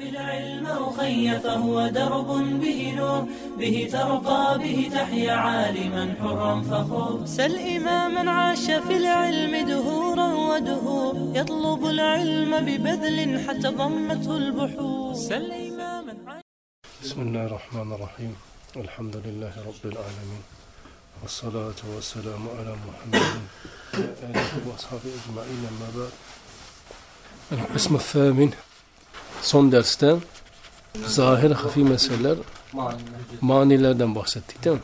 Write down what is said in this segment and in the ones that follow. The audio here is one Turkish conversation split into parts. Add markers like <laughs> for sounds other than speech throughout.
بالعلم أخي فهو درب به نور به ترقى به تحيا عالما حرا فخور. سل إماما عاش في العلم دهورا ودهور يطلب العلم ببذل حتى ضمته البحور. سل إماما عاش بسم الله الرحمن الرحيم. الحمد لله رب العالمين والصلاة والسلام على محمد وعلى آله وأصحابه أجمعين أما بعد. القسم الثامن son derste zahir hafi meseleler manilerden bahsettik değil mi?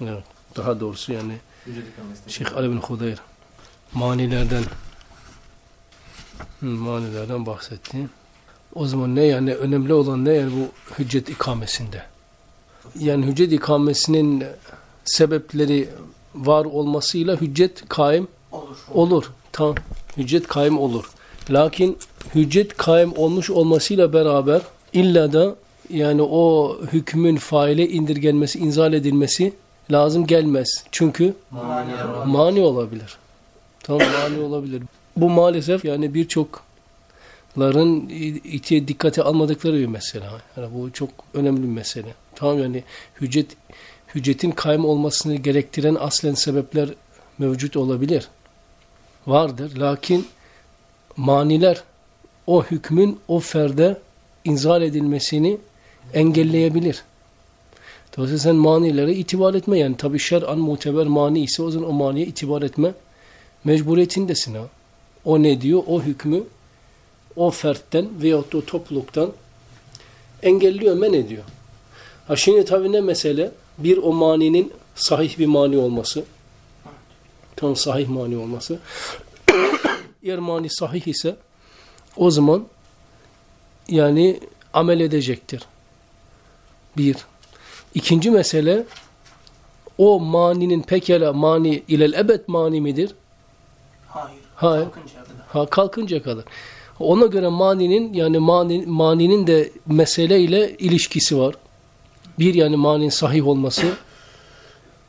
Evet. Daha doğrusu yani Şeyh Ali bin Hudeyr manilerden manilerden bahsetti. O zaman ne yani önemli olan ne yani bu hüccet ikamesinde. Yani hüccet ikamesinin sebepleri var olmasıyla hüccet kaim olur. Olur. Tamam. Hüccet kaim olur. Lakin hüccet kaim olmuş olmasıyla beraber illa da yani o hükmün faile indirgenmesi, inzal edilmesi lazım gelmez. Çünkü mani, olabilir. Tamam mani olabilir. Bu maalesef yani birçokların itiye dikkate almadıkları bir mesele. Yani bu çok önemli bir mesele. Tamam yani hüccet hüccetin kaim olmasını gerektiren aslen sebepler mevcut olabilir. Vardır. Lakin maniler o hükmün o ferde inzal edilmesini engelleyebilir. Dolayısıyla sen manilere itibar etme. Yani tabi şer'an muteber mani ise o zaman o maniye itibar etme mecburiyetindesin ha. O ne diyor? O hükmü o fertten veyahut da o topluluktan engelliyor, men ediyor. Ha şimdi tabi ne mesele? Bir o maninin sahih bir mani olması. Tam sahih mani olması. <coughs> Eğer mani sahih ise o zaman yani amel edecektir. Bir. İkinci mesele o maninin pekala mani ilel ebed mani midir? Hayır. Hayır. Kalkıncaya kadar. Ha kalkınca kadar. Ona göre maninin yani mani, maninin de mesele ile ilişkisi var. Bir yani maninin sahih olması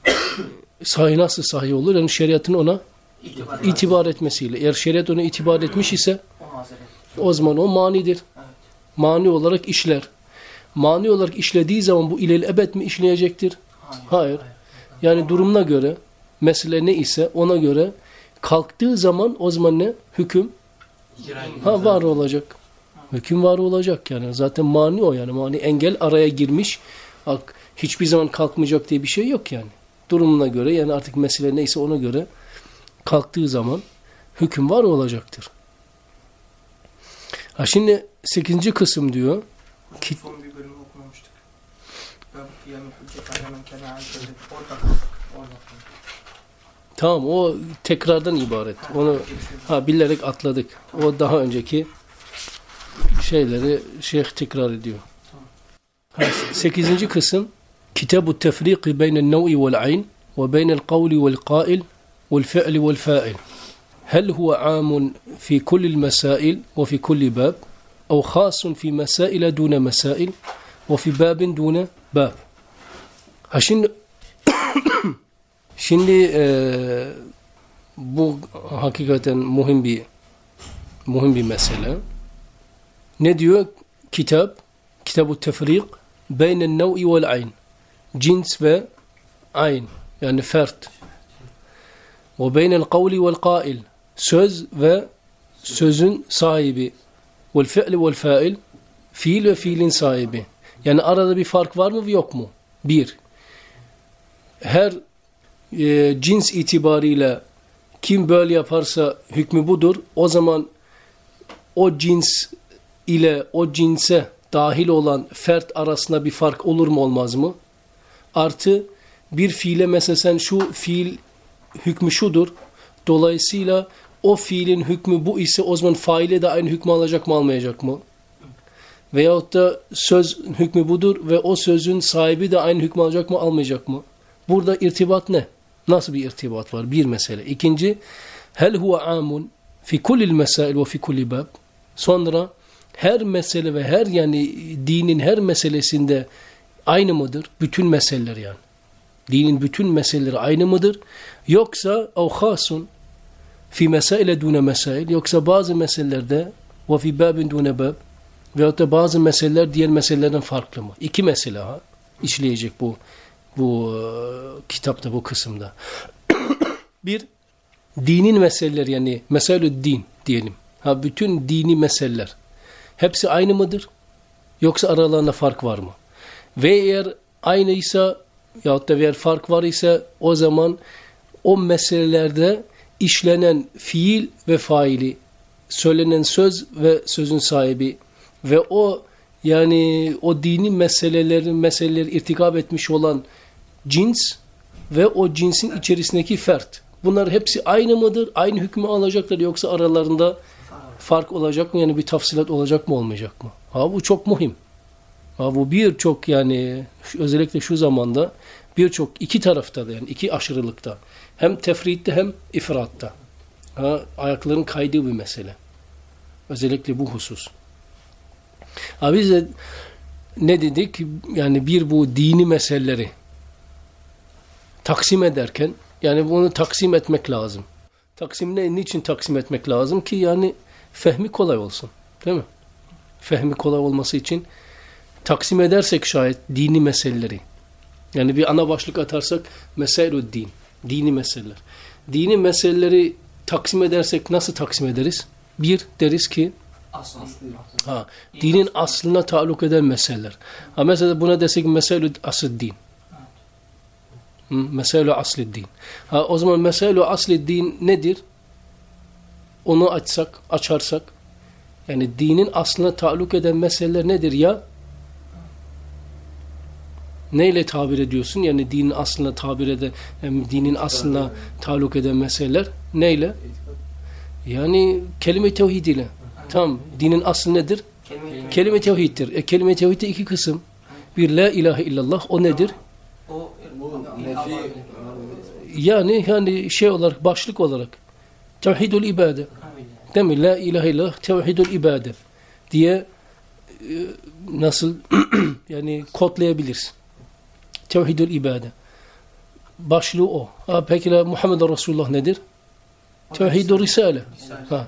<coughs> sahih nasıl sahih olur? Yani şeriatın ona İtibar. itibar etmesiyle. Eğer şeriat ona itibar etmiş ise O zaman o manidir. Evet. Mani olarak işler. Mani olarak işlediği zaman bu ilel ebed mi işleyecektir? Hayır. Hayır. Yani durumuna göre mesele ne ise ona göre kalktığı zaman o zaman ne? Hüküm ha var olacak. Hüküm var olacak yani. Zaten mani o yani. Mani engel araya girmiş. Bak, hiçbir zaman kalkmayacak diye bir şey yok yani. Durumuna göre yani artık mesele neyse ona göre kalktığı zaman hüküm var olacaktır. Ha şimdi 8. kısım diyor. Ki- Son bir bölümü okumamıştık. Tamam o tekrardan ibaret. Onu ha bilerek atladık. O daha önceki şeyleri şeyh tekrar ediyor. Ha, sekizinci kısım Kitabu tefriki beynel nev'i vel ayn ve beynel kavli vel qail vel fi'li vel fa'il. هل هو عام في كل المسائل وفي كل باب أو خاص في مسائل دون مسائل وفي باب دون باب؟ هشين <coughs> شيني آه، بو حقيقة مهم بي مهم بمسألة نديو كتاب كتاب التفريق بين النوع والعين. جنس وعين يعني فرد. وبين القول والقائل. Söz ve sözün sahibi. Vel fi'li vel fail. Fiil ve fiilin sahibi. Yani arada bir fark var mı yok mu? Bir. Her e, cins itibariyle kim böyle yaparsa hükmü budur. O zaman o cins ile o cinse dahil olan fert arasında bir fark olur mu olmaz mı? Artı bir fiile mesela sen şu fiil hükmü şudur. Dolayısıyla o fiilin hükmü bu ise o zaman faile de aynı hükmü alacak mı almayacak mı? Veyahut da söz hükmü budur ve o sözün sahibi de aynı hükmü alacak mı almayacak mı? Burada irtibat ne? Nasıl bir irtibat var? Bir mesele. İkinci, hel huve amun fi kullil mesail ve fi kulli bab. Sonra her mesele ve her yani dinin her meselesinde aynı mıdır? Bütün meseleler yani. Dinin bütün meseleleri aynı mıdır? Yoksa ev hasun fi mesaile dune mesail yoksa bazı meselelerde ve fi babin dune bab Veyahut da bazı meseleler diğer meselelerden farklı mı? İki mesele ha işleyecek bu bu e, kitapta bu kısımda. <coughs> bir dinin meseleleri yani meselü din diyelim. Ha bütün dini meseleler hepsi aynı mıdır? Yoksa aralarında fark var mı? Ve eğer aynıysa yahut da eğer fark var ise o zaman o meselelerde işlenen fiil ve faili, söylenen söz ve sözün sahibi ve o yani o dini meselelerin meseleleri irtikap etmiş olan cins ve o cinsin içerisindeki fert. Bunlar hepsi aynı mıdır? Aynı hükmü alacaklar yoksa aralarında fark olacak mı? Yani bir tafsilat olacak mı olmayacak mı? Ha bu çok mühim. Ha bu birçok yani özellikle şu zamanda birçok iki tarafta da yani iki aşırılıkta hem tefritte hem ifratta ha, ayakların kaydığı bir mesele. Özellikle bu husus. Ha biz de ne dedik? Yani bir bu dini meseleleri taksim ederken yani bunu taksim etmek lazım. Taksim ne? Niçin taksim etmek lazım ki? Yani fehmi kolay olsun. Değil mi? Fehmi kolay olması için taksim edersek şayet dini meseleleri yani bir ana başlık atarsak meselü din. Dini meseleler. Dini meseleleri taksim edersek nasıl taksim ederiz? Bir deriz ki ha, dinin aslına taalluk eden meseleler. Ha, mesela buna desek meselü asıl din. Meselü aslı din. Ha, o zaman meselü aslı din nedir? Onu açsak, açarsak yani dinin aslına taalluk eden meseleler nedir ya? Neyle tabir ediyorsun? Yani dinin aslına tabir eden, yani dinin aslına taalluk eden meseleler neyle? Yani kelime tevhid ile. Tamam. Dinin aslı nedir? Kelime, Kelime tevhiddir. E, kelime tevhidde iki kısım. Bir la ilahe illallah o nedir? o Yani yani şey olarak başlık olarak tevhidul ibade. Değil mi? La ilahe illallah tevhidul ibade diye e, nasıl <clears throat> yani kodlayabiliriz. Tevhidul ibade. Başlığı o. Ha, peki Muhammed Resulullah nedir? Tevhidul risale. Ha.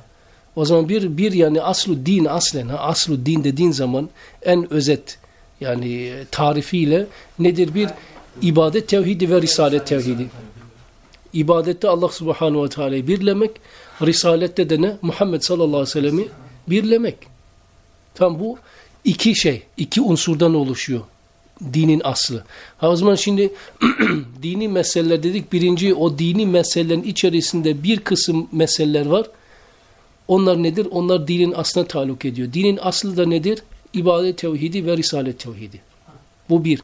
O zaman bir bir yani aslu din aslen ha aslu din dediğin zaman en özet yani tarifiyle nedir bir ibadet tevhidi ve risalet tevhidi. İbadette Allah subhanahu ve teala'yı birlemek, risalette de ne? Muhammed sallallahu aleyhi ve sellem'i birlemek. Tam bu iki şey, iki unsurdan oluşuyor dinin aslı. Ha o zaman şimdi <clears throat> dini meseleler dedik. Birinci o dini meselelerin içerisinde bir kısım meseleler var. Onlar nedir? Onlar dinin aslına taluk ediyor. Dinin aslı da nedir? İbadet tevhidi ve risalet tevhidi. Bu bir.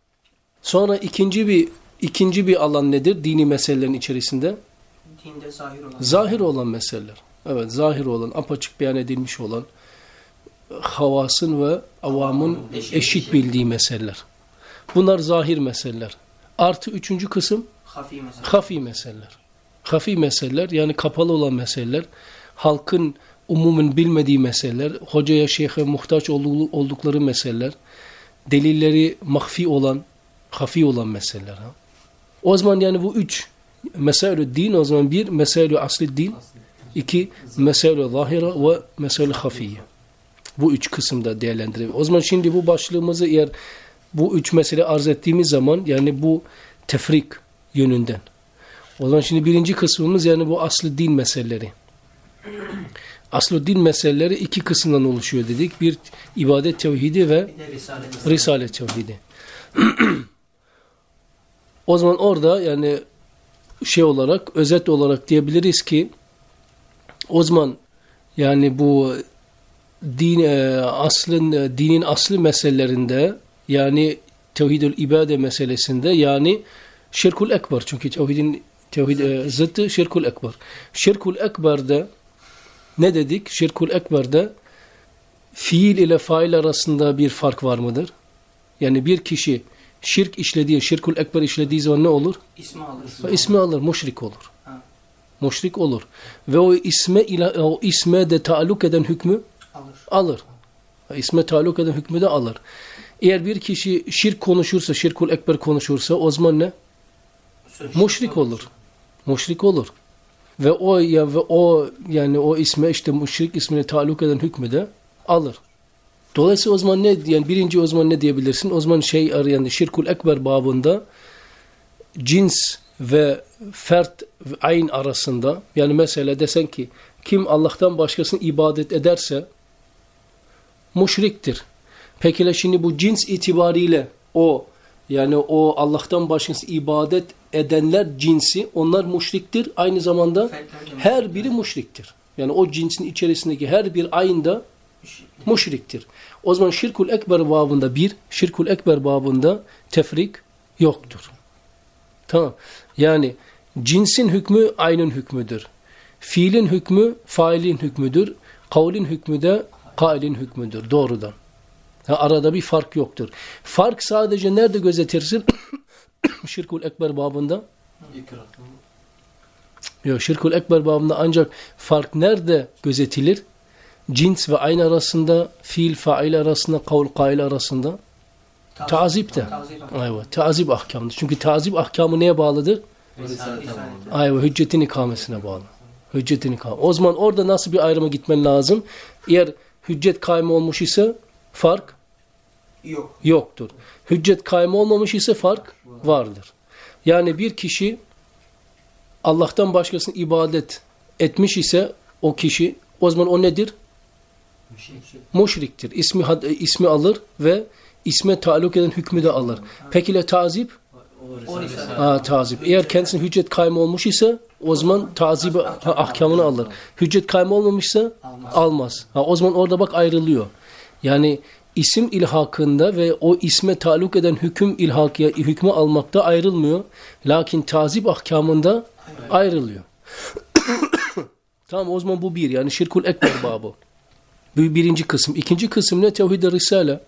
Sonra ikinci bir ikinci bir alan nedir? Dini meselelerin içerisinde. dinde zahir olan. Zahir olan meseleler. Evet, zahir olan, apaçık beyan edilmiş olan havasın ve avamın Eşit. eşit bildiği meseleler. Bunlar zahir meseleler. Artı üçüncü kısım Hafi mesela. hafi meseleler. Hafi meseleler yani kapalı olan meseleler, halkın umumun bilmediği meseleler, hocaya, şeyhe muhtaç oldukları meseleler, delilleri mahfi olan, hafi olan meseleler. Ha? O zaman yani bu üç meselü din o zaman bir meselü asli din, iki meselü zahira ve meselü hafiye. Bu üç kısımda değerlendirilir. O zaman şimdi bu başlığımızı eğer bu üç mesele arz ettiğimiz zaman yani bu tefrik yönünden. O zaman şimdi birinci kısmımız yani bu aslı din meseleleri. Aslı din meseleleri iki kısımdan oluşuyor dedik. Bir ibadet tevhidi ve. Risalet tevhidi. <clears throat> o zaman orada yani şey olarak özet olarak diyebiliriz ki o zaman yani bu din e, aslın e, dinin aslı meselelerinde yani tevhidül ibade meselesinde yani şirkul ekber çünkü tevhidin tevhid e, zıttı şirkul ekber. Şirkul ekberde ne dedik? Şirkul ekberde fiil ile fail arasında bir fark var mıdır? Yani bir kişi şirk işlediği, şirkul ekber işlediği zaman ne olur? İsmi alır. İsmi alır, müşrik olur. Ha. Müşrik olur. Ve o isme ile o isme de taalluk eden hükmü Alır. alır. İsme taalluk eden hükmü de alır. Eğer bir kişi şirk konuşursa, şirkul ekber konuşursa o zaman ne? Müşrik olur. Müşrik olur. Ve o ya ve o yani o isme işte müşrik ismine taalluk eden hükmü de alır. Dolayısıyla o zaman ne yani birinci o zaman ne diyebilirsin? O zaman şey arayan şirkul ekber babında cins ve fert ve ayn arasında yani mesela desen ki kim Allah'tan başkasını ibadet ederse müşriktir. Peki şimdi bu cins itibariyle o yani o Allah'tan başkasını ibadet edenler cinsi onlar müşriktir. Aynı zamanda her biri müşriktir. Yani o cinsin içerisindeki her bir ayında müşrik. müşriktir. O zaman şirkul ekber babında bir, şirkul ekber babında tefrik yoktur. Tamam. Yani cinsin hükmü aynın hükmüdür. Fiilin hükmü failin hükmüdür. Kavlin hükmü de kailin hükmüdür. Doğrudan. Ha, arada bir fark yoktur. Fark sadece nerede gözetirsin? <coughs> şirkul ekber babında. Yok şirkul ekber babında ancak fark nerede gözetilir? Cins ve ayn arasında, fiil fail arasında, kavl kail arasında. Tazipte. Tazip. Evet, tazip ahkamıdır. Çünkü tazip ahkamı neye bağlıdır? Ayva hüccetin ikamesine bağlı. Hüccetin ikame. O zaman orada nasıl bir ayrıma gitmen lazım? Eğer hüccet kaime olmuş ise fark Yok. yoktur. Hüccet kaime olmamış ise fark vardır. Yani bir kişi Allah'tan başkasını ibadet etmiş ise o kişi o zaman o nedir? Müşriktir. İsmi, had- ismi alır ve isme taluk eden hükmü de alır. Peki ile tazip? Ha, tazip. Eğer kendisine hüccet kaymı olmuş ise o zaman tazip ahkamını alır. Hüccet kaymı olmamışsa almaz. Ha, o zaman orada bak ayrılıyor. Yani isim ilhakında ve o isme taluk eden hüküm ilhakıya hükmü almakta ayrılmıyor. Lakin tazip ahkamında ayrılıyor. <coughs> tamam o zaman bu bir yani şirkul ekber babı. Bu birinci kısım. İkinci kısım ne? Tevhid-i Risale.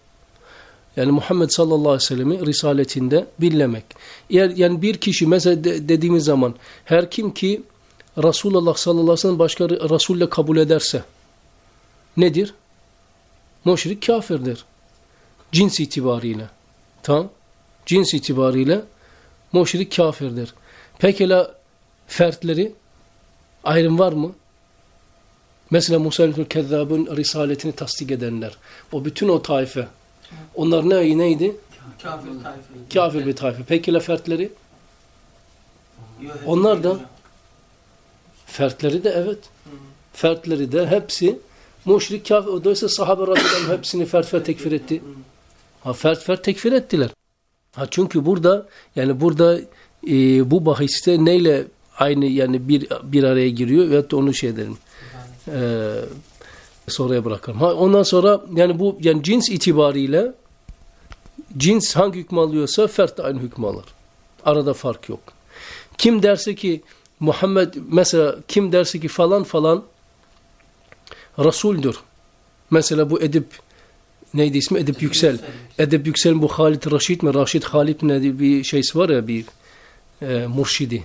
Yani Muhammed sallallahu aleyhi ve sellem'i risaletinde birlemek. Yani bir kişi mesela de- dediğimiz zaman her kim ki Resulullah sallallahu aleyhi ve sellem başka Resul'le kabul ederse nedir? Müşrik kafirdir. Cins itibariyle. Tamam. Cins itibariyle müşrik kafirdir. Pekala fertleri ayrım var mı? Mesela Musailül Kezzab'ın risaletini tasdik edenler. O bütün o taife. Onlar ne, neydi? Kafir tayfı. Kafir bir taife. Peki la fertleri? Onlar da-. Fertleri de evet. Fertleri de hepsi müşrik kafir. Dolayısıyla sahabe radıyallahu hepsini fert fert tekfir etti. Ha fert fert tekfir ettiler. Ha çünkü burada yani burada e, bu bahiste neyle aynı yani bir bir araya giriyor da onu şey edelim. E, sonraya bırakalım. Ha, ondan sonra yani bu yani cins itibariyle cins hangi hükmü alıyorsa fert de aynı hükmü alır. Arada fark yok. Kim derse ki Muhammed mesela kim derse ki falan falan Resul'dür. Mesela bu Edip neydi ismi? Edip Yüksel. Edip Yüksel'in bu Halit Raşid mi? Raşid Halit mi? Bir şeysi var ya bir e, murşidi.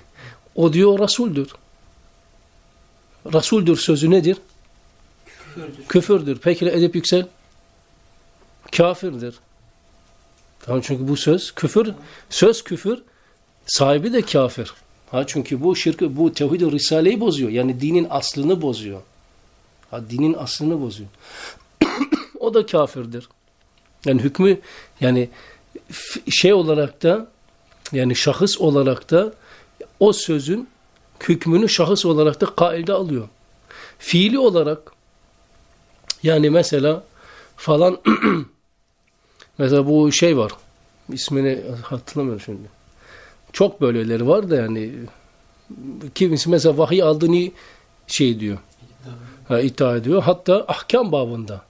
O diyor Resul'dür. Resul'dür sözü nedir? Küfürdür. Küfürdür. Peki Edip Yüksel? Kafirdir. Tamam çünkü bu söz küfür, söz küfür, sahibi de kafir. Ha çünkü bu şirk, bu tevhid-i risaleyi bozuyor. Yani dinin aslını bozuyor. Dinin aslını bozuyor. <coughs> o da kafirdir. Yani hükmü yani şey olarak da yani şahıs olarak da o sözün hükmünü şahıs olarak da kailde alıyor. Fiili olarak yani mesela falan <coughs> mesela bu şey var. İsmini hatırlamıyorum şimdi. Çok böyleleri var da yani kimisi mesela vahiy aldığını şey diyor. Ha, iddia ediyor. Hatta ahkam babında.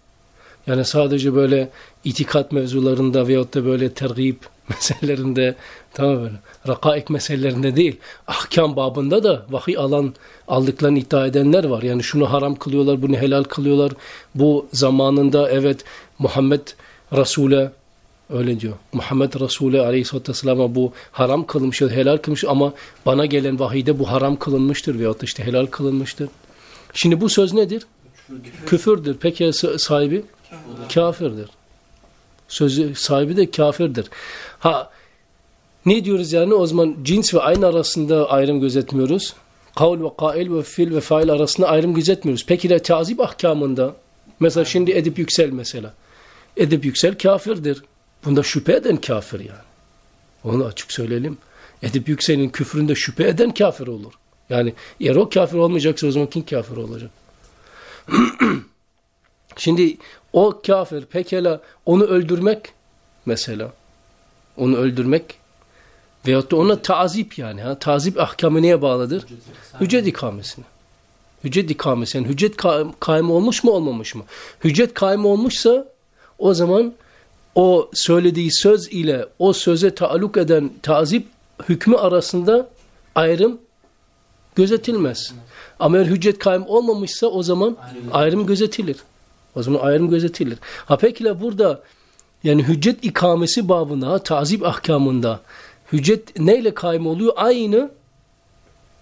Yani sadece böyle itikat mevzularında veyahut da böyle tergib <laughs> meselelerinde tamam böyle rakaik meselelerinde değil. Ahkam babında da vahiy alan aldıklarını iddia edenler var. Yani şunu haram kılıyorlar, bunu helal kılıyorlar. Bu zamanında evet Muhammed Resul'e öyle diyor. Muhammed Resul'e aleyhisselatü vesselam'a bu haram kılmış, helal kılmış ama bana gelen vahiyde bu haram kılınmıştır veyahut da işte helal kılınmıştır. Şimdi bu söz nedir? Küfürdür. Peki sahibi? Kafirdir. Sözü sahibi de kafirdir. Ha ne diyoruz yani o zaman cins ve aynı arasında ayrım gözetmiyoruz. Kavl ve kail ve fil ve fail arasında ayrım gözetmiyoruz. Peki de tazip ahkamında mesela şimdi Edip Yüksel mesela. Edip Yüksel kafirdir. Bunda şüphe eden kafir yani. Onu açık söyleyelim. Edip Yüksel'in küfründe şüphe eden kafir olur. Yani eğer o kafir olmayacaksa o zaman kim kafir olacak? <clears throat> Şimdi o kafir pekala onu öldürmek mesela onu öldürmek veyahut da ona tazip yani. Ha? Tazip ahkamı neye bağlıdır? Hüccet ikamesine. Hüccet ikamesi. Yani hüccet kaim olmuş mu olmamış mı? Hüccet kaim olmuşsa o zaman o söylediği söz ile o söze taalluk eden tazip hükmü arasında ayrım gözetilmez. Ama eğer hüccet kaim olmamışsa o zaman ayrım gözetilir. O zaman ayrım gözetilir. Ha peki burada yani hüccet ikamesi babında, tazip ahkamında hüccet neyle kaim oluyor? Aynı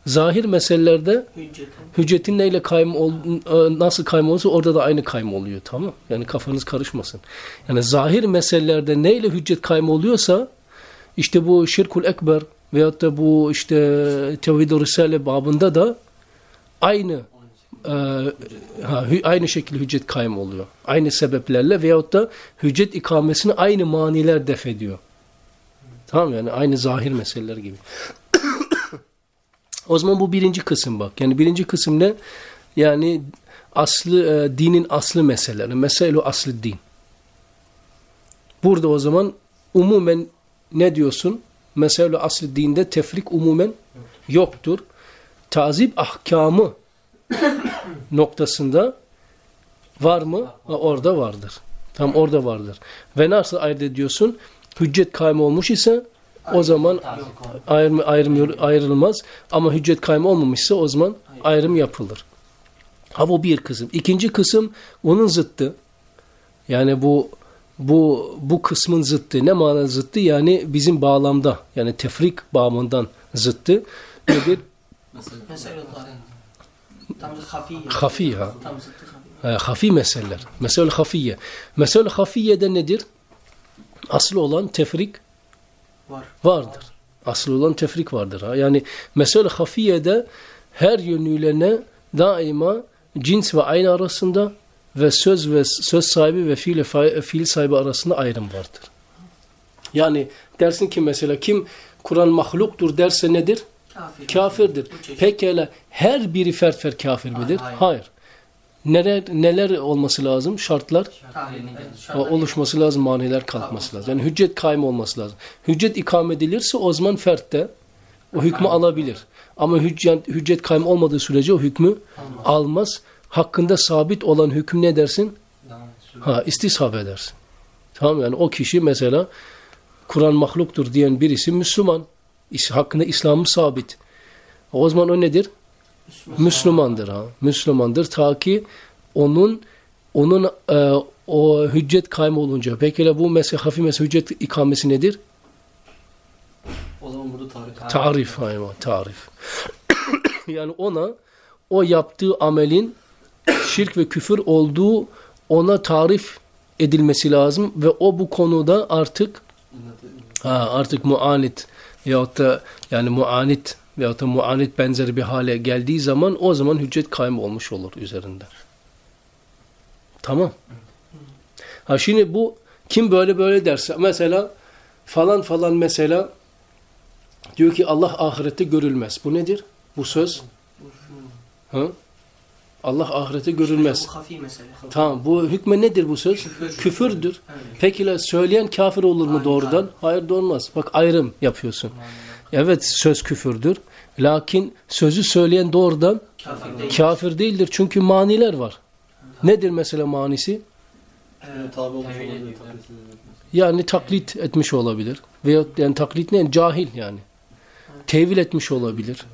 zahir meselelerde Hüccetin. hüccetin neyle kaym ol, e, nasıl kaym olursa orada da aynı kaym oluyor tamam Yani kafanız karışmasın. Yani zahir meselelerde neyle hüccet kaym oluyorsa işte bu şirkul ekber veyahut da bu işte tevhid-i risale babında da aynı e, ha, aynı şekilde hüccet kaym oluyor. Aynı sebeplerle veyahut da hüccet ikamesini aynı maniler def ediyor. Tamam yani aynı zahir meseleler gibi. <coughs> O zaman bu birinci kısım bak. Yani birinci kısım ne? Yani aslı e, dinin aslı meseleleri. Mesele aslı din. Burada o zaman umumen ne diyorsun? Mesele aslı dinde tefrik umumen yoktur. Tazip ahkamı <coughs> noktasında var mı? Orada vardır. Tam orada vardır. Ve nasıl ayırt ediyorsun? Hüccet kaym olmuş ise o zaman ayrım, ayrım, ayrılmaz. Ama hüccet kaym olmamışsa o zaman ayrım yapılır. Ha bu bir kısım. İkinci kısım onun zıttı. Yani bu bu bu kısmın zıttı. Ne manada zıttı? Yani bizim bağlamda yani tefrik bağımından zıttı. Nedir? Hafi ha. Tam zıttı hafiye. E, hafi meseleler. Mesele hafiye. Mesele hafiyede nedir? Asıl olan tefrik Var. vardır. Asıl olan tefrik vardır. Ha? Yani mesele hafiyede her yönüyle ne daima cins ve aynı arasında ve söz ve söz sahibi ve fiil, fiil sahibi arasında ayrım vardır. Yani dersin ki mesela kim Kur'an mahluktur derse nedir? Kafir. Kafirdir. Pekala her biri fert fert kafir midir? Hayır. Hayır. Neler neler olması lazım? Şartlar şartlar- oluşması lazım, maniler kalkması lazım. Yani hüccet kaim olması lazım. Hüccet ikame edilirse o zaman fert de o hükmü alabilir. Ama hüccet, hüccet kaim olmadığı sürece o hükmü almaz. Hakkında sabit olan hüküm ne dersin? Ha istishab edersin. Tamam yani o kişi mesela Kur'an mahluktur diyen birisi Müslüman. Hakkında İslam'ı sabit. O zaman o nedir? Müslümandır ha. Müslümandır ta ki onun onun e, o hüccet kaym olunca. Peki bu mesela hafif mesela hüccet ikamesi nedir? O zaman burada tarif. Tarif hayma, tarif. <coughs> yani ona o yaptığı amelin şirk ve küfür olduğu ona tarif edilmesi lazım ve o bu konuda artık ha, artık muanit veyahut da yani muanit veyahut da muanit benzeri bir hale geldiği zaman o zaman hüccet kaym olmuş olur üzerinde. Tamam. Ha şimdi bu kim böyle böyle derse mesela falan falan mesela diyor ki Allah ahirette görülmez. Bu nedir? Bu söz. Ha? Allah ahirette görülmez. Tamam bu hükme nedir bu söz? Küfür. Küfürdür. Evet. Peki la söyleyen kafir olur mu doğrudan? Hayır da olmaz. Bak ayrım yapıyorsun. Evet söz küfürdür. Lakin sözü söyleyen doğrudan Kafir değil. kafir değildir. Çünkü maniler var. Nedir mesela manisi? Tabi olmuş olabilir. Yani taklit etmiş olabilir. Veya yani taklit ne? Cahil yani. Tevil etmiş olabilir.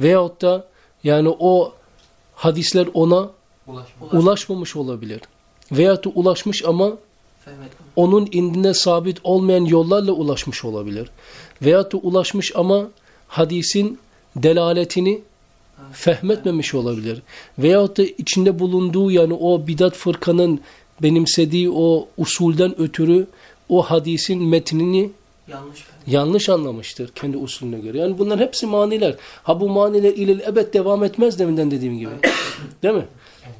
Veyahut da yani o hadisler ona Ulaşma. ulaşmamış olabilir. Veyahut da ulaşmış ama onun indine sabit olmayan yollarla ulaşmış olabilir. Veyahut da ulaşmış ama hadisin delaletini fehmetmemiş olabilir. Veyahut da içinde bulunduğu yani o bidat fırkanın benimsediği o usulden ötürü o hadisin metnini Yanlış. Yanlış anlamıştır kendi usulüne göre. Yani bunlar hepsi maniler. Ha bu maniler ile ebed devam etmez deminden dediğim gibi. Değil mi?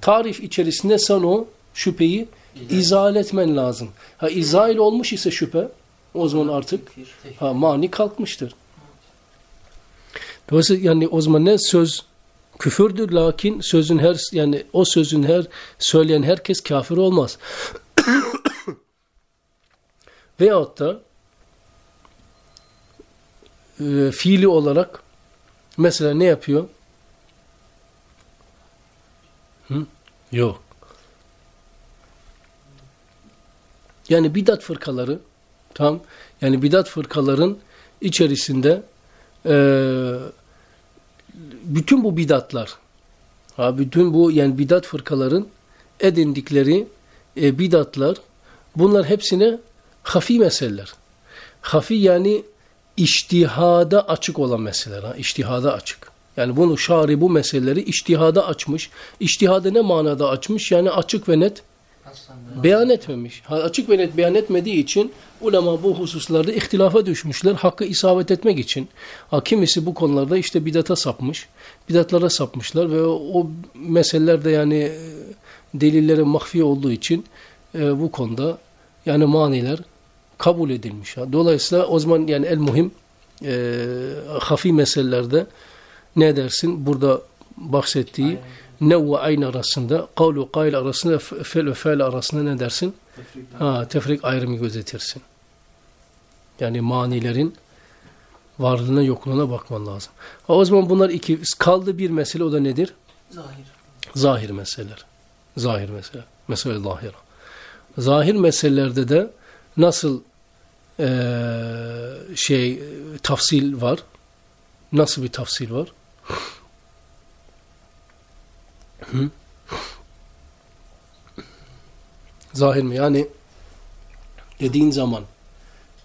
Tarif içerisinde sen o şüpheyi izale etmen lazım. Ha izale olmuş ise şüphe o zaman artık ha, mani kalkmıştır. Dolayısıyla yani o zaman ne söz küfürdür lakin sözün her yani o sözün her söyleyen herkes kafir olmaz. <coughs> Veyahut da e, fiili olarak mesela ne yapıyor? Hı? Yok. Yani bidat fırkaları tam yani bidat fırkaların içerisinde eee bütün bu bidatlar ha bütün bu yani bidat fırkaların edindikleri e, bidatlar bunlar hepsine hafi meseleler. Hafi yani iştihada açık olan meseleler. Ha, iştihada açık. Yani bunu şari bu meseleleri iştihada açmış. İştihada ne manada açmış? Yani açık ve net beyan etmemiş. Ha, açık ve net beyan etmediği için ulema bu hususlarda ihtilafa düşmüşler. Hakkı isabet etmek için. Ha, kimisi bu konularda işte bidata sapmış. Bidatlara sapmışlar ve o, o meseleler de yani e, delillere mahfi olduğu için e, bu konuda yani maniler kabul edilmiş. Dolayısıyla o zaman yani el muhim e, hafi meselelerde ne dersin? Burada bahsettiği ne ve aynı arasında, kavlu kail arasında, fel ve fel arasında ne dersin? Ha, tefrik ayrımı gözetirsin. Yani manilerin varlığına yokluğuna bakman lazım. Ha, o zaman bunlar iki. Kaldı bir mesele o da nedir? Zahir. Zahir meseleler. Zahir mesele. Mesele zahira. Zahir meselelerde de nasıl eee, şey tafsil var? Nasıl bir tafsil var? Hı? Zahir mi? Yani dediğin zaman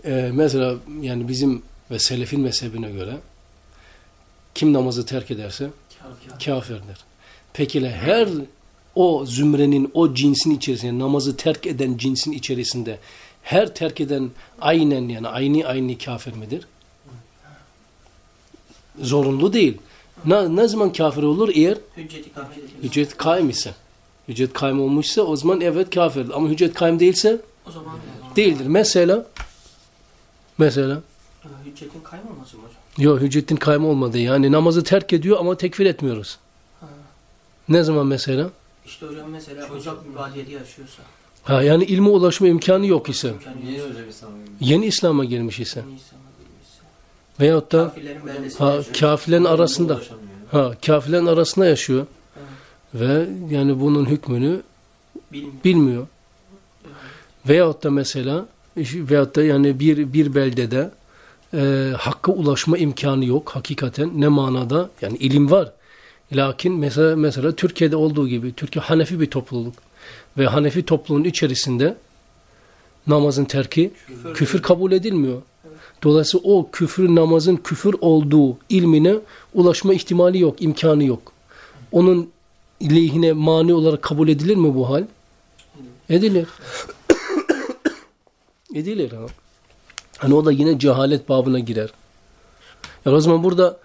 e, mesela yani bizim ve selefin mezhebine göre kim namazı terk ederse kafirdir. Peki her o zümrenin, o cinsin içerisinde, namazı terk eden cinsin içerisinde her terk eden aynen yani aynı aynı kafir midir? Zorunlu değil. Ne, ne zaman kafir olur? Eğer hüccet kaim ise. Hüccet kaim olmuşsa o zaman evet kafirdir. Ama hüccet kaim değilse O zaman değildir. Mesela mesela hüccetin kaybolması mı hocam? yok hüccetin kaim olmadı. Yani namazı terk ediyor ama tekfir etmiyoruz. Ha. Ne zaman mesela? İşte hocam mesela uzak bir vadiyede yaşıyorsa. Ha yani ilme ulaşma imkanı yok ise. Yeni İslam'a girmiş ise. Veyahut da ha, kafirlerin arasında. Ha, kafirlerin arasında yaşıyor. Ve yani bunun hükmünü Bilmiyor. bilmiyor. Veyahut da mesela veyahut da yani bir bir beldede e, hakka ulaşma imkanı yok hakikaten ne manada yani ilim var. Lakin mesela mesela Türkiye'de olduğu gibi Türkiye Hanefi bir topluluk ve Hanefi topluluğun içerisinde namazın terki küfür kabul edilmiyor. Dolayısıyla o küfür namazın küfür olduğu ilmine ulaşma ihtimali yok, imkanı yok. Onun lehine mani olarak kabul edilir mi bu hal? Edilir. <coughs> Edilir ha. Hani o da yine cehalet babına girer. Yani o zaman burada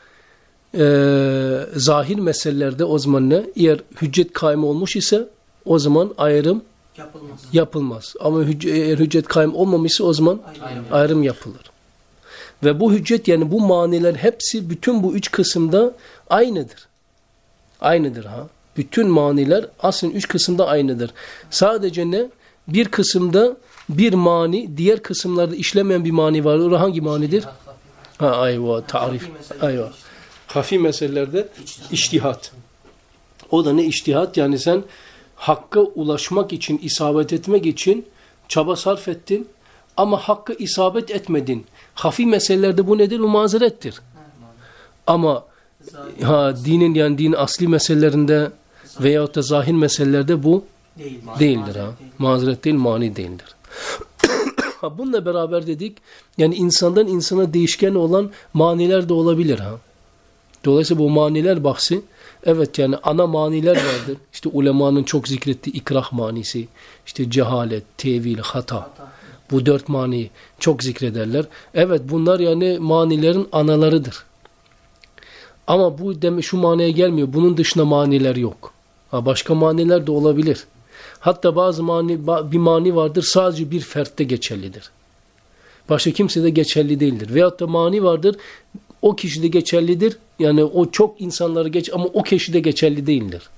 eee zahir meselelerde o zaman ne? Eğer hüccet kaim olmuş ise o zaman ayrım Yapılmaz. yapılmaz. Ama hücc- eğer hüccet kaim olmamışsa o zaman Ayrı. ayrım yapılır. Ve bu hüccet yani bu maniler hepsi bütün bu üç kısımda aynıdır. Aynıdır ha. Bütün maniler aslında üç kısımda aynıdır. Sadece ne? Bir kısımda bir mani, diğer kısımlarda işlemeyen bir mani var. O hangi manidir? Ha ayva, tarif. Ayva. Hafi meselelerde iştihat. O da ne iştihat? Yani sen hakka ulaşmak için, isabet etmek için çaba sarf ettin ama hakkı isabet etmedin. Hafi meselelerde bu nedir? Bu mazerettir. Ama ha dinin yani din asli meselelerinde veyahut da zahir meselelerde bu değil. değildir ha. Mazeret değil, mani değildir. <coughs> ha, bununla beraber dedik yani insandan insana değişken olan maniler de olabilir ha. Dolayısıyla bu maniler bahsi evet yani ana maniler vardır. İşte ulemanın çok zikrettiği ikrah manisi, işte cehalet, tevil, hata. Bu dört maniyi çok zikrederler. Evet bunlar yani manilerin analarıdır. Ama bu deme şu manaya gelmiyor. Bunun dışında maniler yok. Ha, başka maniler de olabilir. Hatta bazı mani, bir mani vardır sadece bir fertte geçerlidir. Başka kimsede geçerli değildir. Veyahut da mani vardır o kişide geçerlidir. Yani o çok insanları geç ama o kişide geçerli değildir.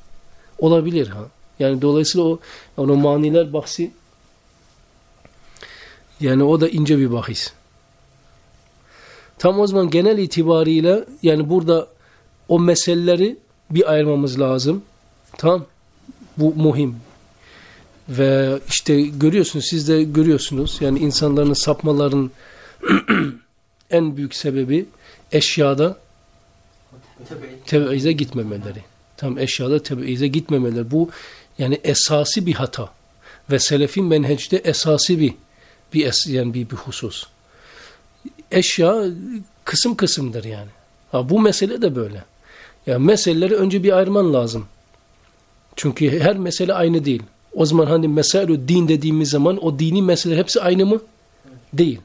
Olabilir ha. Yani dolayısıyla o onun maniler bahsi yani o da ince bir bahis. Tam o zaman genel itibariyle yani burada o meseleleri bir ayırmamız lazım. Tamam. Bu muhim. Ve işte görüyorsunuz siz de görüyorsunuz yani insanların sapmaların <clears throat> en büyük sebebi eşyada. Tebeize gitmemeleri. Tam eşyada tebeize gitmemeleri. Bu yani esasi bir hata. Ve selefin menhecde esasi bir bir es, yani bir, bir husus. Eşya kısım kısımdır yani. Ha, bu mesele de böyle. Yani meseleleri önce bir ayırman lazım. Çünkü her mesele aynı değil. O zaman hani mesele din dediğimiz zaman o dini mesele hepsi aynı mı? Değil.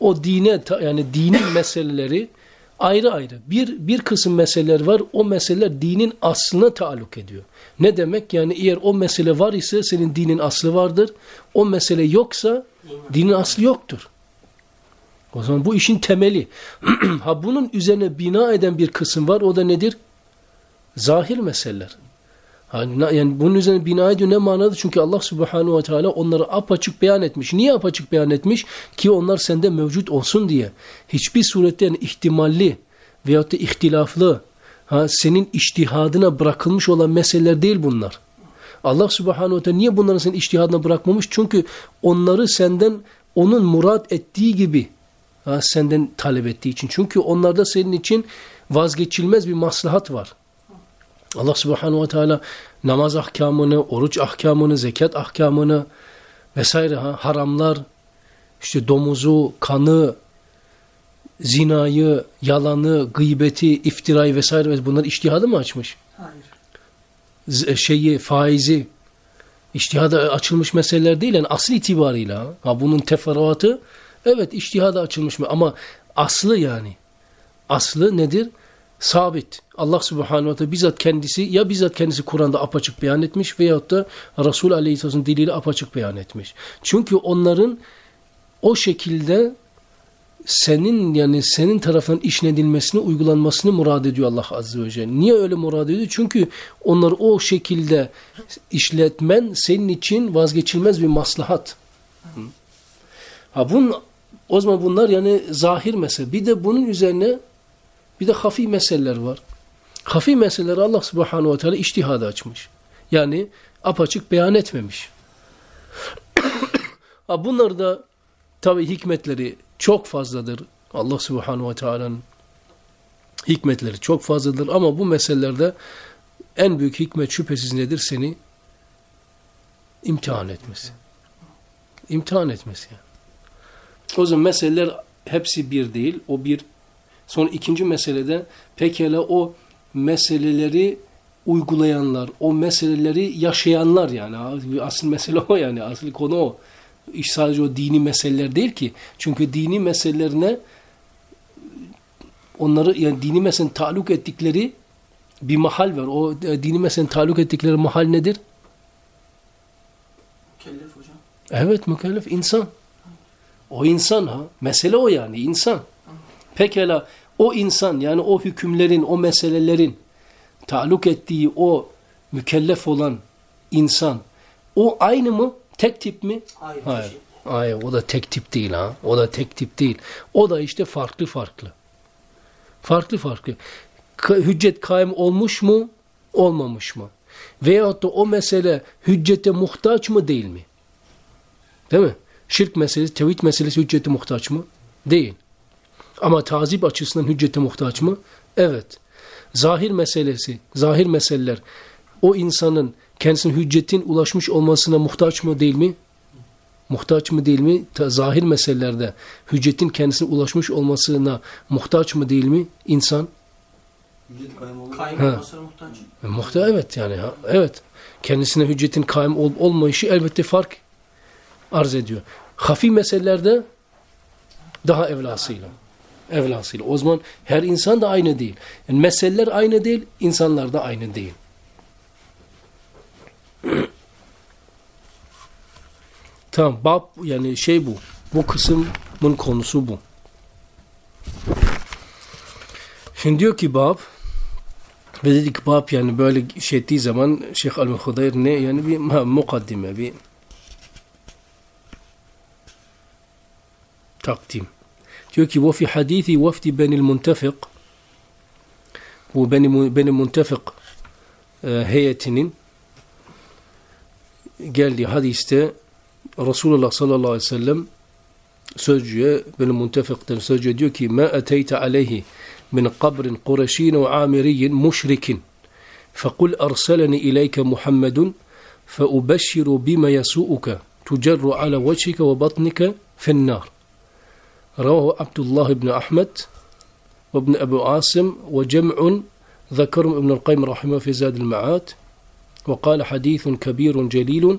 O dine yani dinin meseleleri ayrı ayrı. Bir bir kısım meseleler var. O meseleler dinin aslına taalluk ediyor. Ne demek? Yani eğer o mesele var ise senin dinin aslı vardır. O mesele yoksa dinin aslı yoktur. O zaman bu işin temeli. <clears throat> ha bunun üzerine bina eden bir kısım var. O da nedir? Zahir meseleler. Yani bunun üzerine bina ediyor ne manada? Çünkü Allah subhanahu ve teala onları apaçık beyan etmiş. Niye apaçık beyan etmiş? Ki onlar sende mevcut olsun diye. Hiçbir surette yani ihtimalli veyahut da ihtilaflı ha, senin iştihadına bırakılmış olan meseleler değil bunlar. Allah subhanahu ve teala niye bunları senin iştihadına bırakmamış? Çünkü onları senden onun murat ettiği gibi ha, senden talep ettiği için. Çünkü onlarda senin için vazgeçilmez bir maslahat var. Allah subhanahu ve teala namaz ahkamını, oruç ahkamını, zekat ahkamını vesaire ha, haramlar, işte domuzu, kanı, zinayı, yalanı, gıybeti, iftirayı vesaire bunlar iştihadı mı açmış? Hayır. Z- şeyi, faizi iştihada açılmış meseleler değil yani asıl itibarıyla ha. ha bunun teferruatı evet iştihada açılmış mı ama aslı yani aslı nedir? Sabit. Allah subhanahu ve teala bizzat kendisi ya bizzat kendisi Kur'an'da apaçık beyan etmiş veyahut da Resul aleyhisselamın diliyle apaçık beyan etmiş. Çünkü onların o şekilde senin yani senin tarafından işledilmesini, uygulanmasını murad ediyor Allah Azze ve Celle. Niye öyle murad ediyor? Çünkü onları o şekilde işletmen senin için vazgeçilmez bir maslahat. Ha bunun, o zaman bunlar yani zahir mesele. Bir de bunun üzerine bir de hafi meseleler var. Hafi meseleleri Allah Subhanahu ve Teala iştihada açmış. Yani apaçık beyan etmemiş. <coughs> ha bunlar da tabi hikmetleri çok fazladır. Allah Subhanahu ve Teala'nın hikmetleri çok fazladır ama bu meselelerde en büyük hikmet şüphesiz nedir? Seni imtihan etmesi. İmtihan etmesi yani. O zaman meseleler hepsi bir değil. O bir. Sonra ikinci meselede pekala o meseleleri uygulayanlar, o meseleleri yaşayanlar yani. Asıl mesele o yani. Asıl konu o. İş sadece o dini meseleler değil ki. Çünkü dini meselelerine onları yani dini meselenin taluk ettikleri bir mahal var. O e, dini meselenin taluk ettikleri mahal nedir? Mükellef hocam. Evet mükellef insan. O insan ha. Mesele o yani insan. Pekala o insan yani o hükümlerin, o meselelerin taluk ettiği o mükellef olan insan o aynı mı? Tek tip mi? Hayır. Hayır. Şey. Hayır o da tek tip değil ha. O da tek tip değil. O da işte farklı farklı. Farklı farklı. Hüccet kaim olmuş mu? Olmamış mı? Veyahut da o mesele hüccete muhtaç mı değil mi? Değil mi? Şirk meselesi, tevhid meselesi hüccete muhtaç mı? Değil. Ama tazip açısından hüccete muhtaç mı? Evet. Zahir meselesi, zahir meseleler o insanın kendisinin hüccetin ulaşmış olmasına muhtaç mı değil mi? Muhtaç mı değil mi? Ta, zahir meselelerde hüccetin kendisine ulaşmış olmasına muhtaç mı değil mi insan? Olmasına muhtaç. E, muhta evet yani ha, evet. Kendisine hüccetin kaim olup olmayışı elbette fark arz ediyor. Hafi meselelerde daha evlasıyla. Evlasıyla. O zaman her insan da aynı değil. Yani meseleler aynı değil, insanlar da aynı değil. <clears throat> Tamam bab yani şey bu. Bu kısmın konusu bu. Şimdi diyor ki bab ve dedik bab yani böyle şey ettiği zaman Şeyh Al-Hudayr ne yani bir ha, mukaddime bir takdim. Diyor ki وفي حديث وفد بني المنتفق bu Beni, Beni Muntefik e, heyetinin geldiği hadiste Resulullah sallallahu aleyhi ve sellem sözcüye Beni Muntefik'ten sözcüye diyor ki eteyte aleyhi min kabrin kureşin ve amiriyin müşrikin فقل أرسلني إليك محمد فأبشر بما يسوءك تجر على وجهك وبطنك في النار رواه عبد الله بن أحمد وابن أبو عاصم وجمع ذكرهم ابن القيم رحمه في زاد المعاد وقال حديث كبير جليل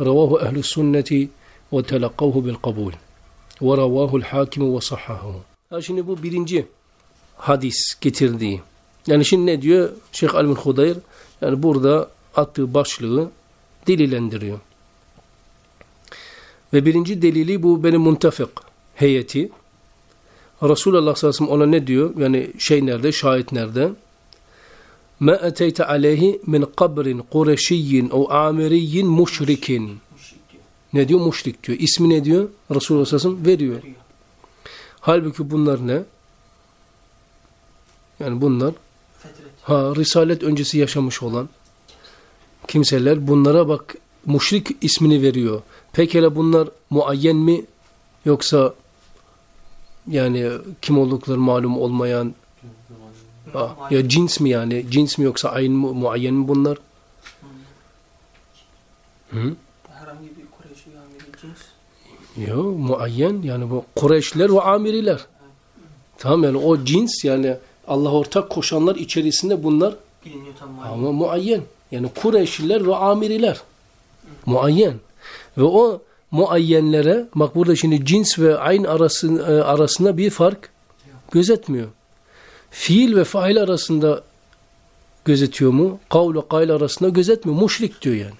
رواه أهل السنة وتلقوه بالقبول ورواه الحاكم وصححه. أشن أبو بيرنجي؟ حديث كتير دي. يعني شن ندي شيخ علم الخضير يعني بوردا أطي باشلو دليل أندريو ve birinci delili bu benim muntafık. Heyeti. Resulullah sallallahu aleyhi ve sellem ona ne diyor? Yani şey nerede? Şahit nerede? Ma eteyte aleyhi min kabrin kureşiyyin o amiriyyin diyor. Ne diyor? Müşrik diyor. İsmi ne diyor? Resulullah sallallahu aleyhi ve sellem veriyor. Halbuki bunlar ne? Yani bunlar ha risalet öncesi yaşamış olan kimseler bunlara bak müşrik ismini veriyor. Pekala bunlar muayyen mi yoksa yani kim oldukları malum olmayan ha, ya cins mi yani cins mi yoksa ayn mu, muayyen mi bunlar? Hı? Herhangi bir Kureyş'i yani cins. Yo muayyen yani bu Kureyşler ve amiriler. Tamam yani o cins yani Allah ortak koşanlar içerisinde bunlar Biliniyor tam ama muayyen. Yani Kureyşliler ve amiriler. Muayyen. Ve o muayyenlere bak burada şimdi cins ve ayn arasında, arasında bir fark gözetmiyor. Fiil ve fail arasında gözetiyor mu? Kavl ve kail arasında gözetmiyor. Müşrik diyor yani.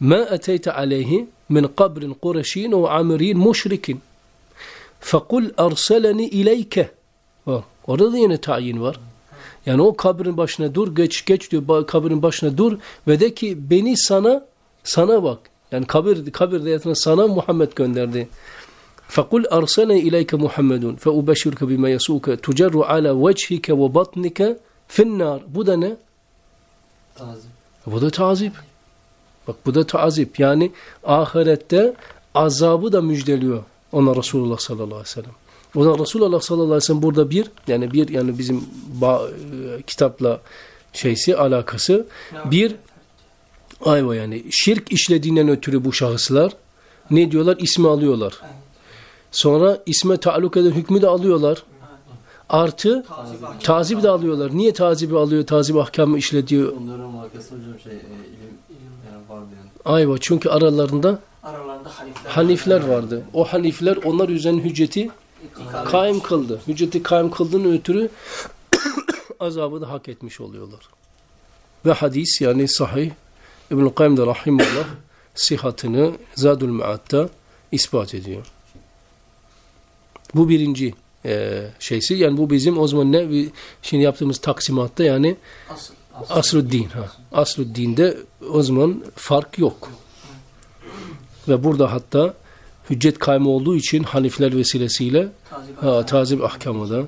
Ma eteyte aleyhi min kabrin kureşin ve amirin müşrikin. Fekul erseleni ileyke. Orada da yine tayin var. Yani o kabrin başına dur, geç geç diyor kabrin başına dur ve de ki beni sana sana bak. Yani kabir kabirde yatan sana Muhammed gönderdi. فَقُلْ أَرْسَلَنِ إِلَيْكَ مُحَمَّدٌ فَأُبَشِّرْكَ بِمَا يَسُوكَ تُجَرُّ عَلَى وَجْهِكَ وَبَطْنِكَ فِي النَّارِ Bu da ne? Tazim. Bu da tazip. Bak bu da tazip. Yani ahirette azabı da müjdeliyor ona Resulullah sallallahu aleyhi ve sellem. O zaman Resulullah sallallahu aleyhi ve sellem burada bir yani bir yani bizim ba- e, kitapla şeysi alakası bir ayva yani şirk işlediğinden ötürü bu şahıslar ne diyorlar? İsmi alıyorlar. Sonra isme taalluk eden hükmü de alıyorlar. Artı tazibi de alıyorlar. Niye tazibi alıyor? Tazip ahkamı işlediyor. Onların markası hocam şey e, ilim, ilim yani vardı yani. Ayva çünkü aralarında. Hanifler vardı. O Hanifler onlar üzerine hücceti kaim kıldı. Hücceti kaim kıldığını ötürü <coughs> azabı da hak etmiş oluyorlar. Ve hadis yani sahih İbn-i Kayyum da rahimullah sihatını Zadul Maat'ta ispat ediyor. Bu birinci e, şeysi. Yani bu bizim o zaman ne? Şimdi yaptığımız taksimatta yani Asıl. Asluddin. Ha. Asluddin'de o zaman fark yok. Ve burada hatta hüccet kaymı olduğu için Hanifler vesilesiyle ha, tazip ahkamı da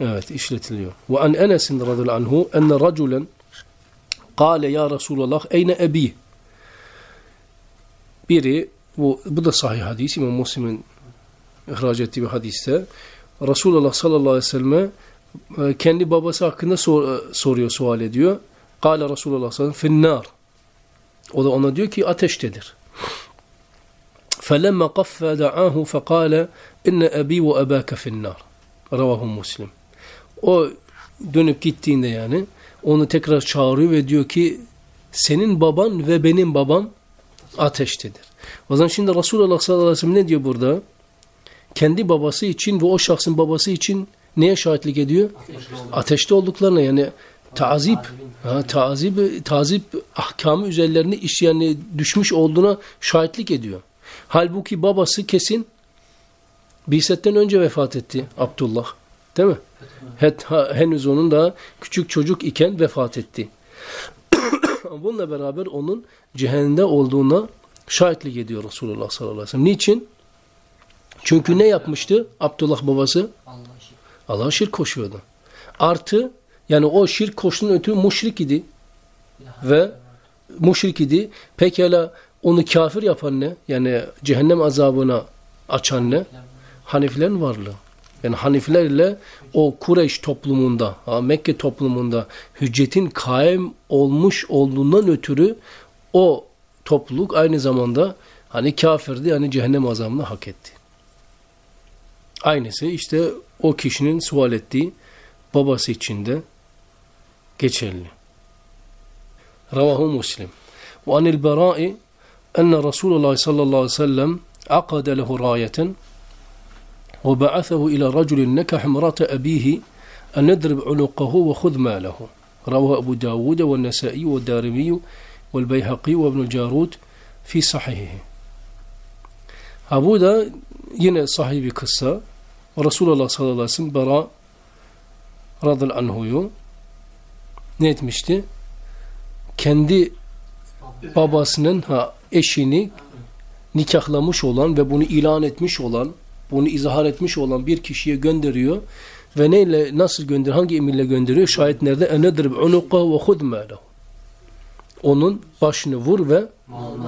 evet işletiliyor. Ve an Enes radıyallahu anhu enne raculen kâle ya Resulallah eyne ebi biri bu, bu da sahih hadis İmam Müslim'in ihraç ettiği bir hadiste Resulullah sallallahu aleyhi ve selleme e, kendi babası hakkında sor- e, soruyor, sual ediyor. Kale Resulullah sallallahu aleyhi ve sellem finnar. O da ona diyor ki ateştedir. فَلَمَّا قَفَّ دَعَاهُ فَقَالَ اِنَّ اَب۪ي وَأَبَاكَ فِي النَّارِ Ravahu Muslim. O dönüp gittiğinde yani onu tekrar çağırıyor ve diyor ki senin baban ve benim babam ateştedir. O zaman şimdi Resulullah sallallahu aleyhi ve sellem ne diyor burada? Kendi babası için ve o şahsın babası için neye şahitlik ediyor? Ateşte olduklarına yani tazip, ha, tazip, tazip ahkamı üzerlerine işleyen düşmüş olduğuna şahitlik ediyor. Halbuki babası kesin Biset'ten önce vefat etti Abdullah. Değil mi? Henüz onun da küçük çocuk iken vefat etti. <coughs> Bununla beraber onun cehennemde olduğuna şahitlik ediyor Resulullah sallallahu aleyhi ve sellem. Niçin? Çünkü ne yapmıştı Abdullah babası? Allah'a şirk koşuyordu. Artı yani o şirk koştuğunun ötürü müşrik idi. Ve müşrik idi. Pekala onu kafir yapan ne? Yani cehennem azabına açan ne? Hanifilerin varlığı. Yani Hanifilerle o Kureyş toplumunda, Mekke toplumunda hüccetin kaim olmuş olduğundan ötürü o topluluk aynı zamanda hani kafirdi, yani cehennem azabını hak etti. Aynısı işte o kişinin sual ettiği babası için de geçerli. Ravahu Muslim. Ve anil bera'i enne Resulullah sallallahu aleyhi ve sellem akade lehu rayeten وبعثه إلى رجل نكح امرأة أبيه أن يضرب عنقه وخذ ماله. رواه أبو داود والنسائي والدارمي والبيهقي وابن الجارود في صحيحه. أبو دا ين صحيح قصة رسول الله صلى الله عليه وسلم برا رضى عنه نيتمشتي kendi babasının ha eşini nikahlamış olan ve bunu ilan etmiş olan bunu izhar etmiş olan bir kişiye gönderiyor ve neyle nasıl gönderiyor? Hangi emirle gönderiyor? Şayet nerede? Enedrib unuqa ve hud malehu. Onun başını vur ve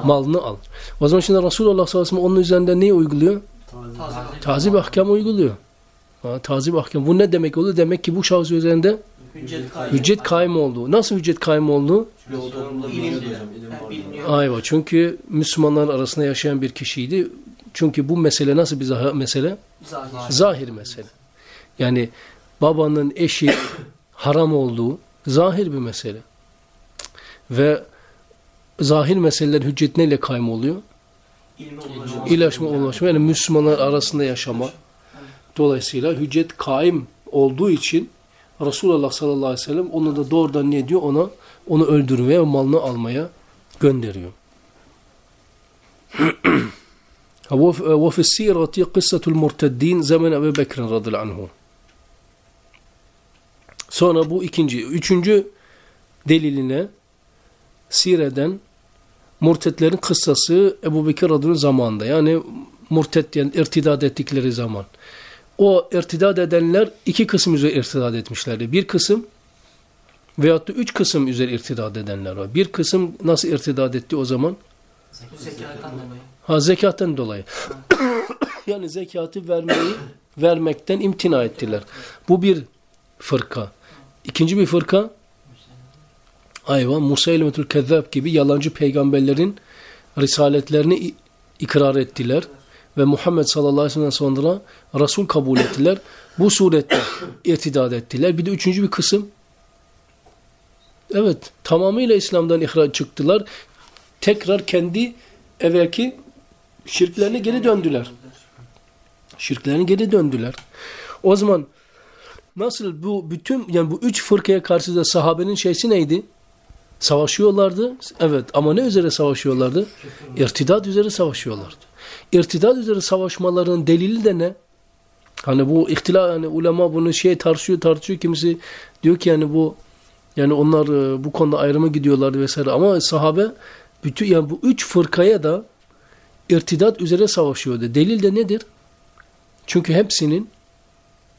malını al. O zaman şimdi Resulullah sallallahu aleyhi ve sellem onun üzerinde neyi uyguluyor? Tazip ahkam uyguluyor. Ha, tazip ahkam. Bu ne demek oluyor? Demek ki bu şahıs üzerinde Hüccet kaym oldu. Nasıl hüccet kaym oldu? Ayva. Çünkü Müslümanların arasında yaşayan bir kişiydi. Çünkü bu mesele nasıl bir zah- mesele? Zahir. Zahir mesele. Yani babanın eşi <coughs> haram olduğu zahir bir mesele. Ve zahir meseleler hüccet neyle kaym oluyor? İlme ulaşma. İlaşma, ulaşma yani Müslümanlar arasında yaşama. Dolayısıyla hüccet kaim olduğu için Resulullah sallallahu aleyhi ve sellem onu da doğrudan ne diyor? Ona onu öldürmeye ve malını almaya gönderiyor. <coughs> <coughs> وفي السيرة قصة المرتدين زمن أبي بكر رضي الله عنه. Sonra bu ikinci, üçüncü deliline Sire'den murtetlerin kıssası Ebu Bekir radının zamanında. Yani murtet yani irtidad ettikleri zaman. O irtidad edenler iki kısım üzere irtidad etmişlerdi. Bir kısım veyahut da üç kısım üzere irtidad edenler var. Bir kısım nasıl irtidad etti o zaman? Zekattan dolayı. Ha zekattan dolayı. <coughs> yani zekatı vermeyi vermekten imtina ettiler. Bu bir fırka. İkinci bir fırka ayva Musaylimetül Kezzab gibi yalancı peygamberlerin risaletlerini ikrar ettiler ve Muhammed sallallahu aleyhi ve sellem sonra Resul kabul ettiler. Bu surette irtidad ettiler. Bir de üçüncü bir kısım evet tamamıyla İslam'dan ihraç çıktılar. Tekrar kendi evvelki şirklerine geri döndüler. Şirklerine geri döndüler. O zaman nasıl bu bütün yani bu üç fırkaya karşı da sahabenin şeysi neydi? Savaşıyorlardı. Evet ama ne üzere savaşıyorlardı? İrtidat üzere savaşıyorlardı. İrtidat üzere savaşmaların delili de ne? Hani bu ihtilaf yani ulema bunu şey tartışıyor tartışıyor kimisi diyor ki yani bu yani onlar e, bu konuda ayrıma gidiyorlardı vesaire ama sahabe bütün yani bu üç fırkaya da irtidat üzere savaşıyordu. Delil de nedir? Çünkü hepsinin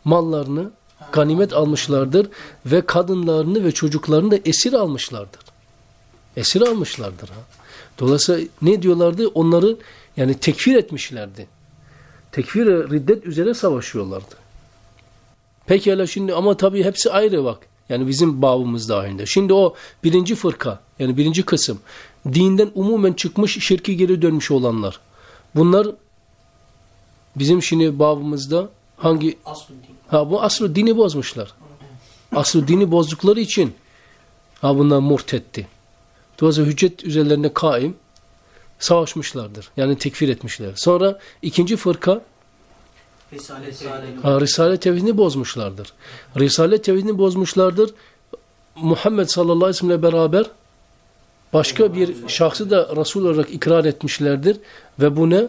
mallarını ganimet almışlardır ve kadınlarını ve çocuklarını da esir almışlardır. Esir almışlardır. Ha. Dolayısıyla ne diyorlardı? Onları yani tekfir etmişlerdi. Tekfir riddet üzere savaşıyorlardı. Pekala şimdi ama tabii hepsi ayrı bak. Yani bizim babımız dahilinde. Şimdi o birinci fırka yani birinci kısım dinden umumen çıkmış şirki geri dönmüş olanlar. Bunlar bizim şimdi babımızda hangi Aslı. Ha bu aslı dini bozmuşlar. Aslı dini bozdukları için ha bunlar murtetti. Dolayısıyla hüccet üzerlerine kaim savaşmışlardır. Yani tekfir etmişler. Sonra ikinci fırka Risale Risale. tevhidi. ha, Risale tevhidini bozmuşlardır. Risale tevhidini bozmuşlardır. Muhammed sallallahu aleyhi ve sellem'le beraber başka bir şahsı da Resul olarak ikrar etmişlerdir. Ve bu ne?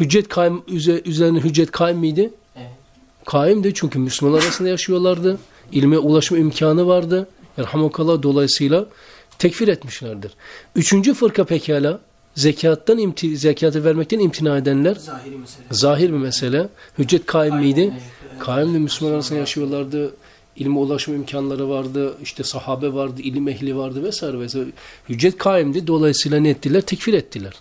Hüccet kaim, üze- üzerine hüccet kaim miydi? Evet. Kaimdi çünkü Müslümanlar arasında yaşıyorlardı. İlme ulaşma imkanı vardı. Yerhamukallah dolayısıyla tekfir etmişlerdir. Üçüncü fırka pekala zekattan imti, zekatı vermekten imtina edenler Zahiri mesele. zahir bir mesele. Hüccet kaim miydi? Kaimli Müslüman arasında yaşıyorlardı. İlme ulaşma imkanları vardı. işte sahabe vardı, ilim ehli vardı vesaire vesaire. Hüccet kaimdi. Dolayısıyla ne ettiler? Tekfir ettiler.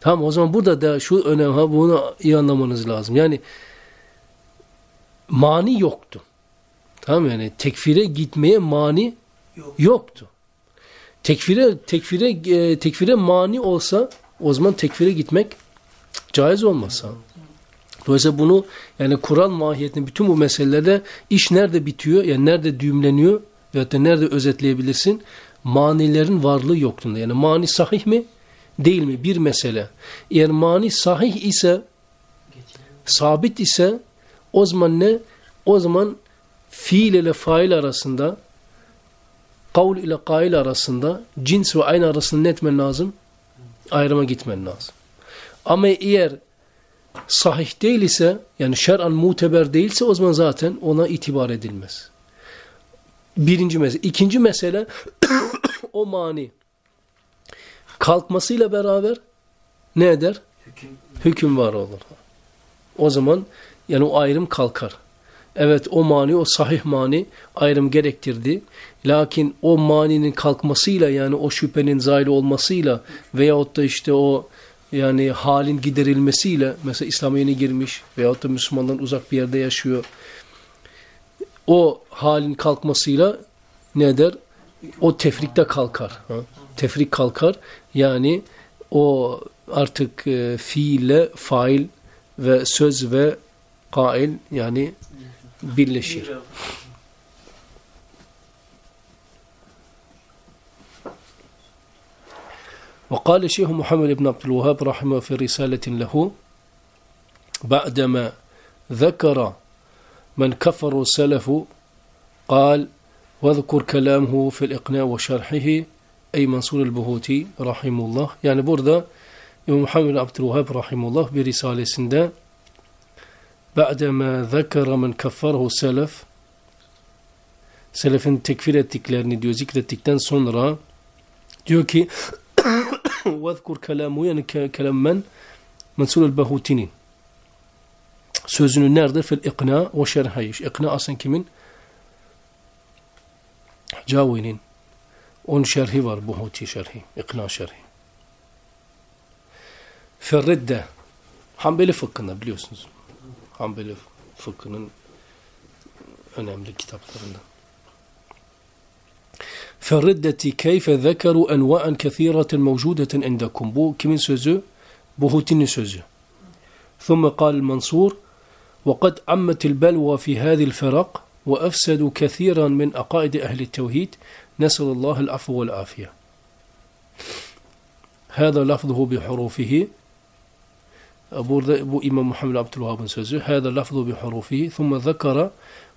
Tamam o zaman burada da şu önem ha bunu iyi anlamanız lazım. Yani mani yoktu. Tamam yani tekfire gitmeye mani Yok. yoktu. Tekfire tekfire e, tekfire mani olsa o zaman tekfire gitmek caiz olmaz. ha. Dolayısıyla bunu yani Kur'an mahiyetinde bütün bu meselelerde iş nerede bitiyor yani nerede düğümleniyor veyahut da nerede özetleyebilirsin? Manilerin varlığı yokluğunda. Yani mani sahih mi? Değil mi? Bir mesele. Eğer mani sahih ise sabit ise o zaman ne? O zaman fiil ile fail arasında kavl ile kail arasında cins ve aynı arasında ne etmen lazım? Ayrıma gitmen lazım. Ama eğer sahih değil ise yani şer'an muteber değilse o zaman zaten ona itibar edilmez. Birinci mesele. İkinci mesele <coughs> o mani kalkmasıyla beraber ne eder? Hüküm Hüküm var olur. O zaman yani o ayrım kalkar. Evet o mani o sahih mani ayrım gerektirdi. Lakin o maninin kalkmasıyla yani o şüphenin zahil olmasıyla veyahut da işte o yani halin giderilmesiyle mesela İslam'a yeni girmiş veyahut da Müslümanların uzak bir yerde yaşıyor. O halin kalkmasıyla ne der? O tefrikte kalkar. Ha? Tefrik kalkar. Yani o artık e, fiille fail ve söz ve kail yani birleşir. وقال الشيخ محمد بن عبد الوهاب رحمه في رسالة له بعدما ذكر من كفر السلف قال واذكر كلامه في الإقناع وشرحه أي منصور البهوتي رحمه الله. يعني burada İmam Muhammed Abdülvahhab Rahimullah bir risalesinde بعدما ذكر من كفره selef selefin tekfir ettiklerini diyor zikrettikten sonra diyor ki وَذْكُرْ كَلَامُ yani ke- kelam men Mensul el-Bahutinin sözünü nerede? Fil ikna ve şerhayiş. İkna aslında kimin? Cavi'nin. Onun şerhi var. Buhuti şerhi. İkna şerhi. Ferredde. Hanbeli fıkhında biliyorsunuz. Hanbeli fıkhının önemli kitaplarından. فالردة كيف ذكروا أنواعا كثيرة موجودة عندكم؟ بو كمين سوزو؟ بوهوتين سوزو. ثم قال المنصور وقد عمت البلوى في هذه الفرق وأفسدوا كثيرا من أقائد أهل التوحيد. نسأل الله العفو والعافية. هذا لفظه بحروفه. أبو أبو إمام محمد عبد الوهاب سوزو هذا لفظه بحروفه. ثم ذكر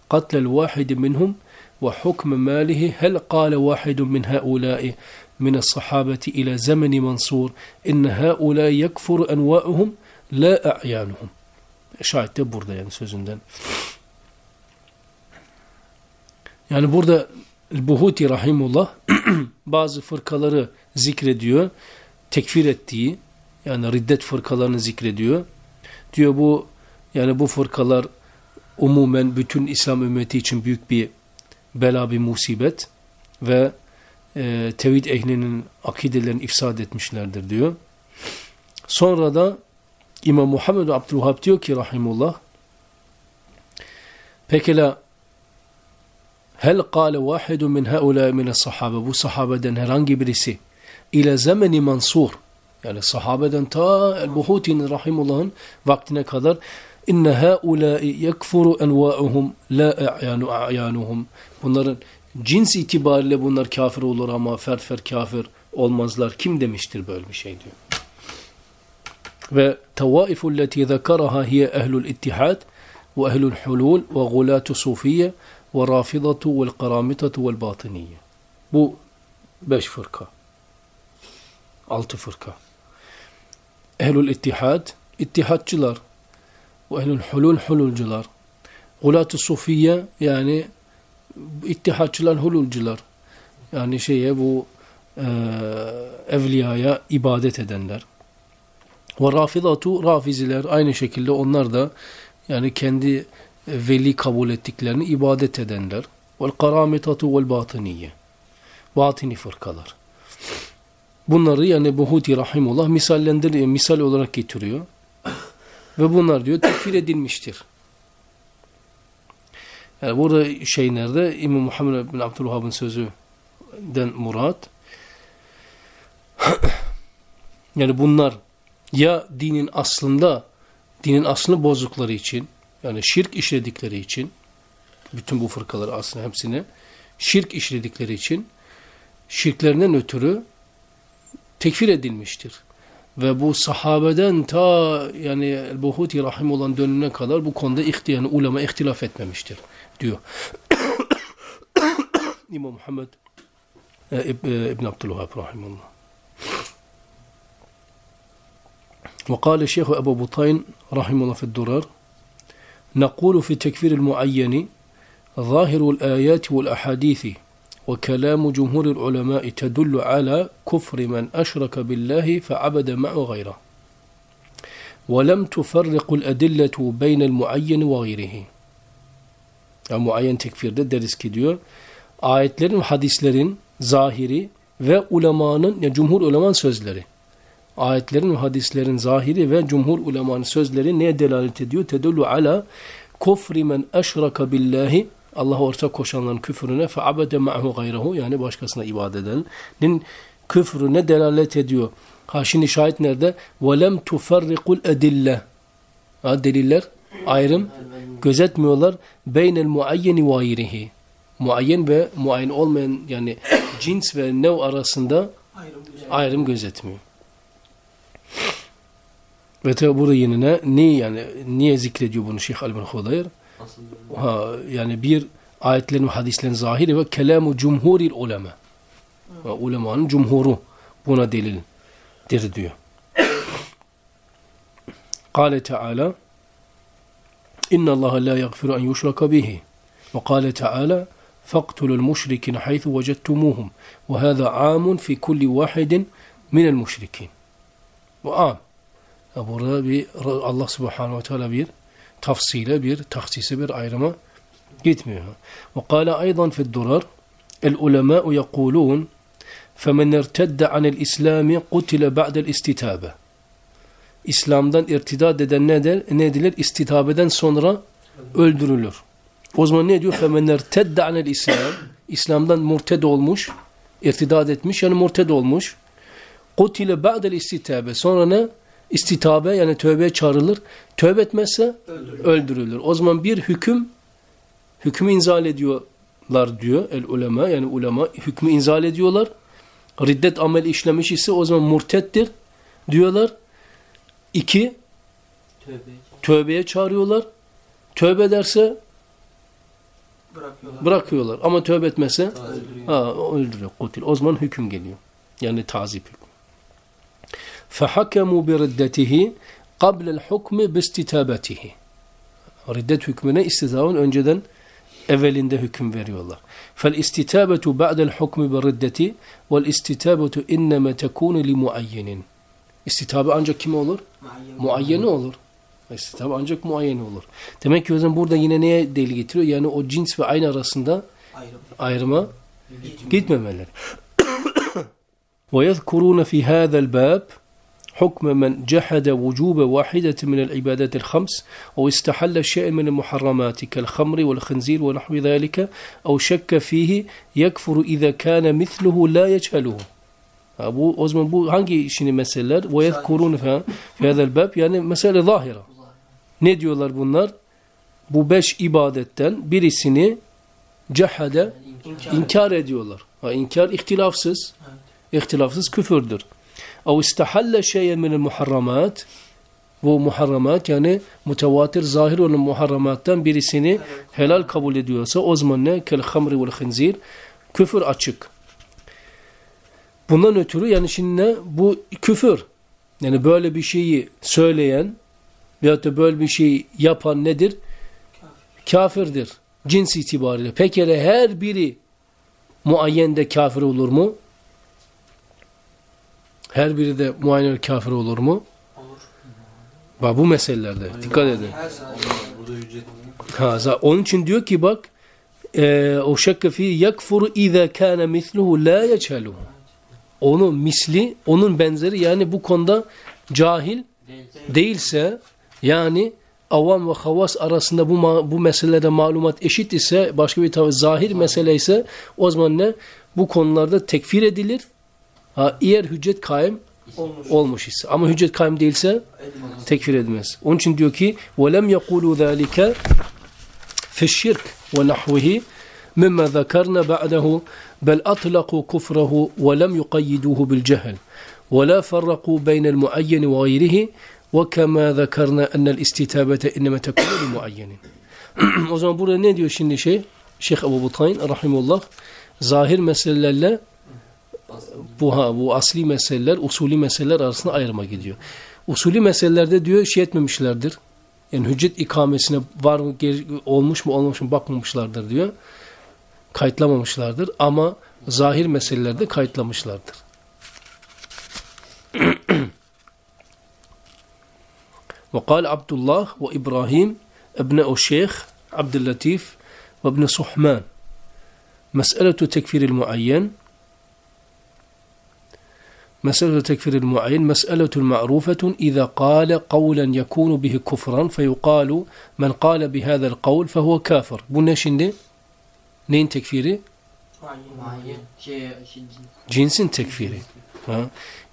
قتل الواحد منهم وحكم ماله هل قال واحد من هؤلاء من الصحابة إلى زمن منصور إن هؤلاء يكفر أنواعهم لا أعيانهم şahit de burada yani sözünden. Yani burada Buhuti Rahimullah <clears throat> bazı fırkaları zikrediyor. Tekfir ettiği yani riddet fırkalarını zikrediyor. Diyor bu yani bu fırkalar umumen bütün İslam ümmeti için büyük bir bela bir musibet ve e, tevhid ehlinin akidelerini ifsad etmişlerdir diyor. Sonra da İmam Muhammed Abdülvahab diyor ki rahimullah pekala hel kâle vâhidu min haulâ mine sahabe? Bu sahabeden herhangi birisi ile zemeni mansur yani sahabeden ta el-Buhuti'nin rahimullah'ın vaktine kadar inne haulâi yekfuru envâuhum la a'yanu a'yanuhum bunların cins itibariyle bunlar kafir olur ama fer fer kafir olmazlar. Kim demiştir böyle bir şey diyor. Ve tevaifu leti zekaraha hiye ehlul ittihad ve ehlul hulul ve gulatu sufiye ve rafidatu vel karamitatu vel batiniye. Bu beş fırka. Altı fırka. Ehlul ittihad ittihatçılar, ve ehlül hulul hululcular, gulat-ı yani ittihatçılar, hululcular, yani şeye bu e, evliyaya ibadet edenler. Ve rafidatu rafiziler aynı şekilde onlar da yani kendi veli kabul ettiklerini ibadet edenler. Vel karamitatu vel batiniye. Batini fırkalar. Bunları yani Buhuti Rahimullah misallendiriyor, misal olarak getiriyor. Ve bunlar diyor tekfir edilmiştir. Yani burada şey nerede? İmam Muhammed bin Abdülhab'ın sözüden murat. <clears throat> yani bunlar ya dinin aslında dinin aslını bozdukları için yani şirk işledikleri için bütün bu fırkalar aslında hepsini şirk işledikleri için şirklerinden ötürü tekfir edilmiştir. Ve bu sahabeden ta yani Buhuti Rahim olan dönemine kadar bu konuda ihtiyanı ulema ihtilaf etmemiştir diyor. İmam Muhammed e, İbn Abdülvahab Rahimullah. وقال الشيخ أبو بطين رحمه الله في الدرر نقول في تكفير المعين ظاهر الآيات والأحاديث وكلام جمهور العلماء تدل على كفر من أشرك بالله فعبد معه غيره ولم تفرق الأدلة بين المعين وغيره Ya muayyen tekfirde deriz ki diyor ayetlerin hadislerin zahiri ve ulemanın ya cumhur ulemanın sözleri. Ayetlerin hadislerin zahiri ve cumhur ulemanın sözleri neye delalet ediyor? Tedullu ala kufri men eşraka billahi Allah'a ortak koşanların küfrüne fe abede ma'hu gayrehu yani başkasına ibadet edenin küfrüne delalet ediyor. Ha şimdi şahit nerede? Ve lem tufarrikul edille. Ha deliller ayrım gözetmiyorlar. Beynel muayyeni ve ayrihi. Muayyen ve muayyen olmayan yani cins ve nev arasında ayrım, gözetmiyor. Ve tabi burada yine ne? Niye yani? Niye zikrediyor bunu Şeyh Albin Hudayr? Ha, yani bir ayetlerin hadislerin zahiri ve kelamu cumhuril ulema. Ha, ulemanın cumhuru buna delildir diyor. Kale Teala إن الله لا يغفر أن يشرك به. وقال تعالى فاقتلوا المشركين حيث وجدتموهم وهذا عام في كل واحد من المشركين. وعام. Burada bir Allah subhanahu ve teala bir tafsile bir taksise bir ayrıma gitmiyor. Ve kâle aydan fid durar el ulemâ'u yekulûn فَمَنْ اِرْتَدَّ عَنِ الْاِسْلَامِ قُتِلَ بَعْدَ الْاِسْتِتَابَ İslam'dan irtidad eden ne, der, ne edilir? İstitabeden sonra öldürülür. O zaman ne diyor? فَمَنْ اِرْتَدَّ عَنِ الْاِسْلَامِ İslam'dan murted olmuş, irtidad etmiş yani murted olmuş. قُتِلَ بَعْدَ الْاِسْتِتَابَ Sonra ne? istitabe yani tövbeye çağrılır. Tövbe etmezse Öldürülür. öldürülür. O zaman bir hüküm hükmü inzal ediyorlar diyor el ulema yani ulema hükmü inzal ediyorlar. Riddet amel işlemiş ise o zaman murtettir diyorlar. İki tövbe tövbeye çağırıyorlar. Tövbe ederse Bırakıyorlar. bırakıyorlar ama tövbe etmezse öldürüyor. ha, öldürüyor. Kutil. O zaman hüküm geliyor. Yani tazip hükmü. فَحَكَمُوا بِرِدَّتِهِ قَبْلَ الْحُكْمِ بِاسْتِتَابَتِهِ Riddet hükmüne istitaben önceden evvelinde hüküm veriyorlar. فَالْاِسْتِتَابَةُ بَعْدَ الْحُكْمِ بِالرِّدَّةِ وَالْاِسْتِتَابَةُ اِنَّمَا تَكُونُ لِمُعَيِّنٍ İstitabe ancak kime olur? Muayyen. Muayyeni olur. İstitabe ancak muayyeni olur. Demek ki o zaman burada yine neye delil getiriyor? Yani o cins ve aynı arasında Ayrım. ayrıma gitmemeleri. ويذكرون في هذا الباب حكم من جحد وجوب واحدة من العبادات الخمس أو استحل شيء من المحرمات كالخمر والخنزير ونحو ذلك أو شك فيه يكفر إذا كان مثله لا يجهله Ha, bu o zaman bu hangi şimdi meseleler? Fi hadal bab yani mesele zahira. Ne diyorlar bunlar? Bu beş ibadetten birisini cehade İnkar. inkar ediyorlar. Ha, inkar ihtilafsız. İhtilafsız küfürdür. Ev istahalle şeyen minel muharramat bu muharramat yani mutevatir zahir olan muharramattan birisini helal kabul ediyorsa o zaman ne? Kel hamri vel khinzir küfür açık. Bundan ötürü yani şimdi ne? Bu küfür. Yani böyle bir şeyi söyleyen veyahut da böyle bir şey yapan nedir? Kafirdir. Cins itibariyle. Peki her biri muayyende kafir olur mu? Her biri de muayyen kafir olur mu? Olur. Bak bu meselelerde. Dikkat edin. Ha, onun için diyor ki bak e, o şekke fi yakfuru iza kana misluhu la yechelu Onun misli, onun benzeri yani bu konuda cahil değilse yani avam ve havas arasında bu ma- bu meselede malumat eşit ise başka bir tabi zahir mesele ise o zaman ne? Bu konularda tekfir edilir. Ha, eğer hüccet kaim Olmuş. olmuş ise. Ama hüccet kaim değilse Edilmez. tekfir edilmez. Onun için diyor ki وَلَمْ يَقُولُوا ذَٰلِكَ في الشرك ونحوه مما ذكرنا بعده بل أطلقوا كفره ولم يقيدوه بالجهل ولا فرقوا بين المعين وغيره وكما ذكرنا أن الاستتابة إنما تكون لمعين <clears throat> o zaman burada ne diyor şimdi şey Şeyh Ebu Butayn rahimullah zahir meselelerle bu ha bu asli meseleler usulü meseleler arasında ayrıma gidiyor. Usulü meselelerde diyor şey etmemişlerdir. Yani hüccet ikamesine var mı geri- olmuş mu olmamış mı bakmamışlardır diyor. Kayıtlamamışlardır. Ama zahir meselelerde kayıtlamışlardır. وقال عبد الله وإبراهيم ابناء الشيخ عبد اللطيف وابن صحمان مسألة تكفير المعين مسألة تكفير المعين مسألة معروفة إذا قال قولا يكون به كفرا فيقال من قال بهذا القول فهو كافر بنا şimdi? Neyin tekfiri? Şey, şey, Cinsin tekfiri.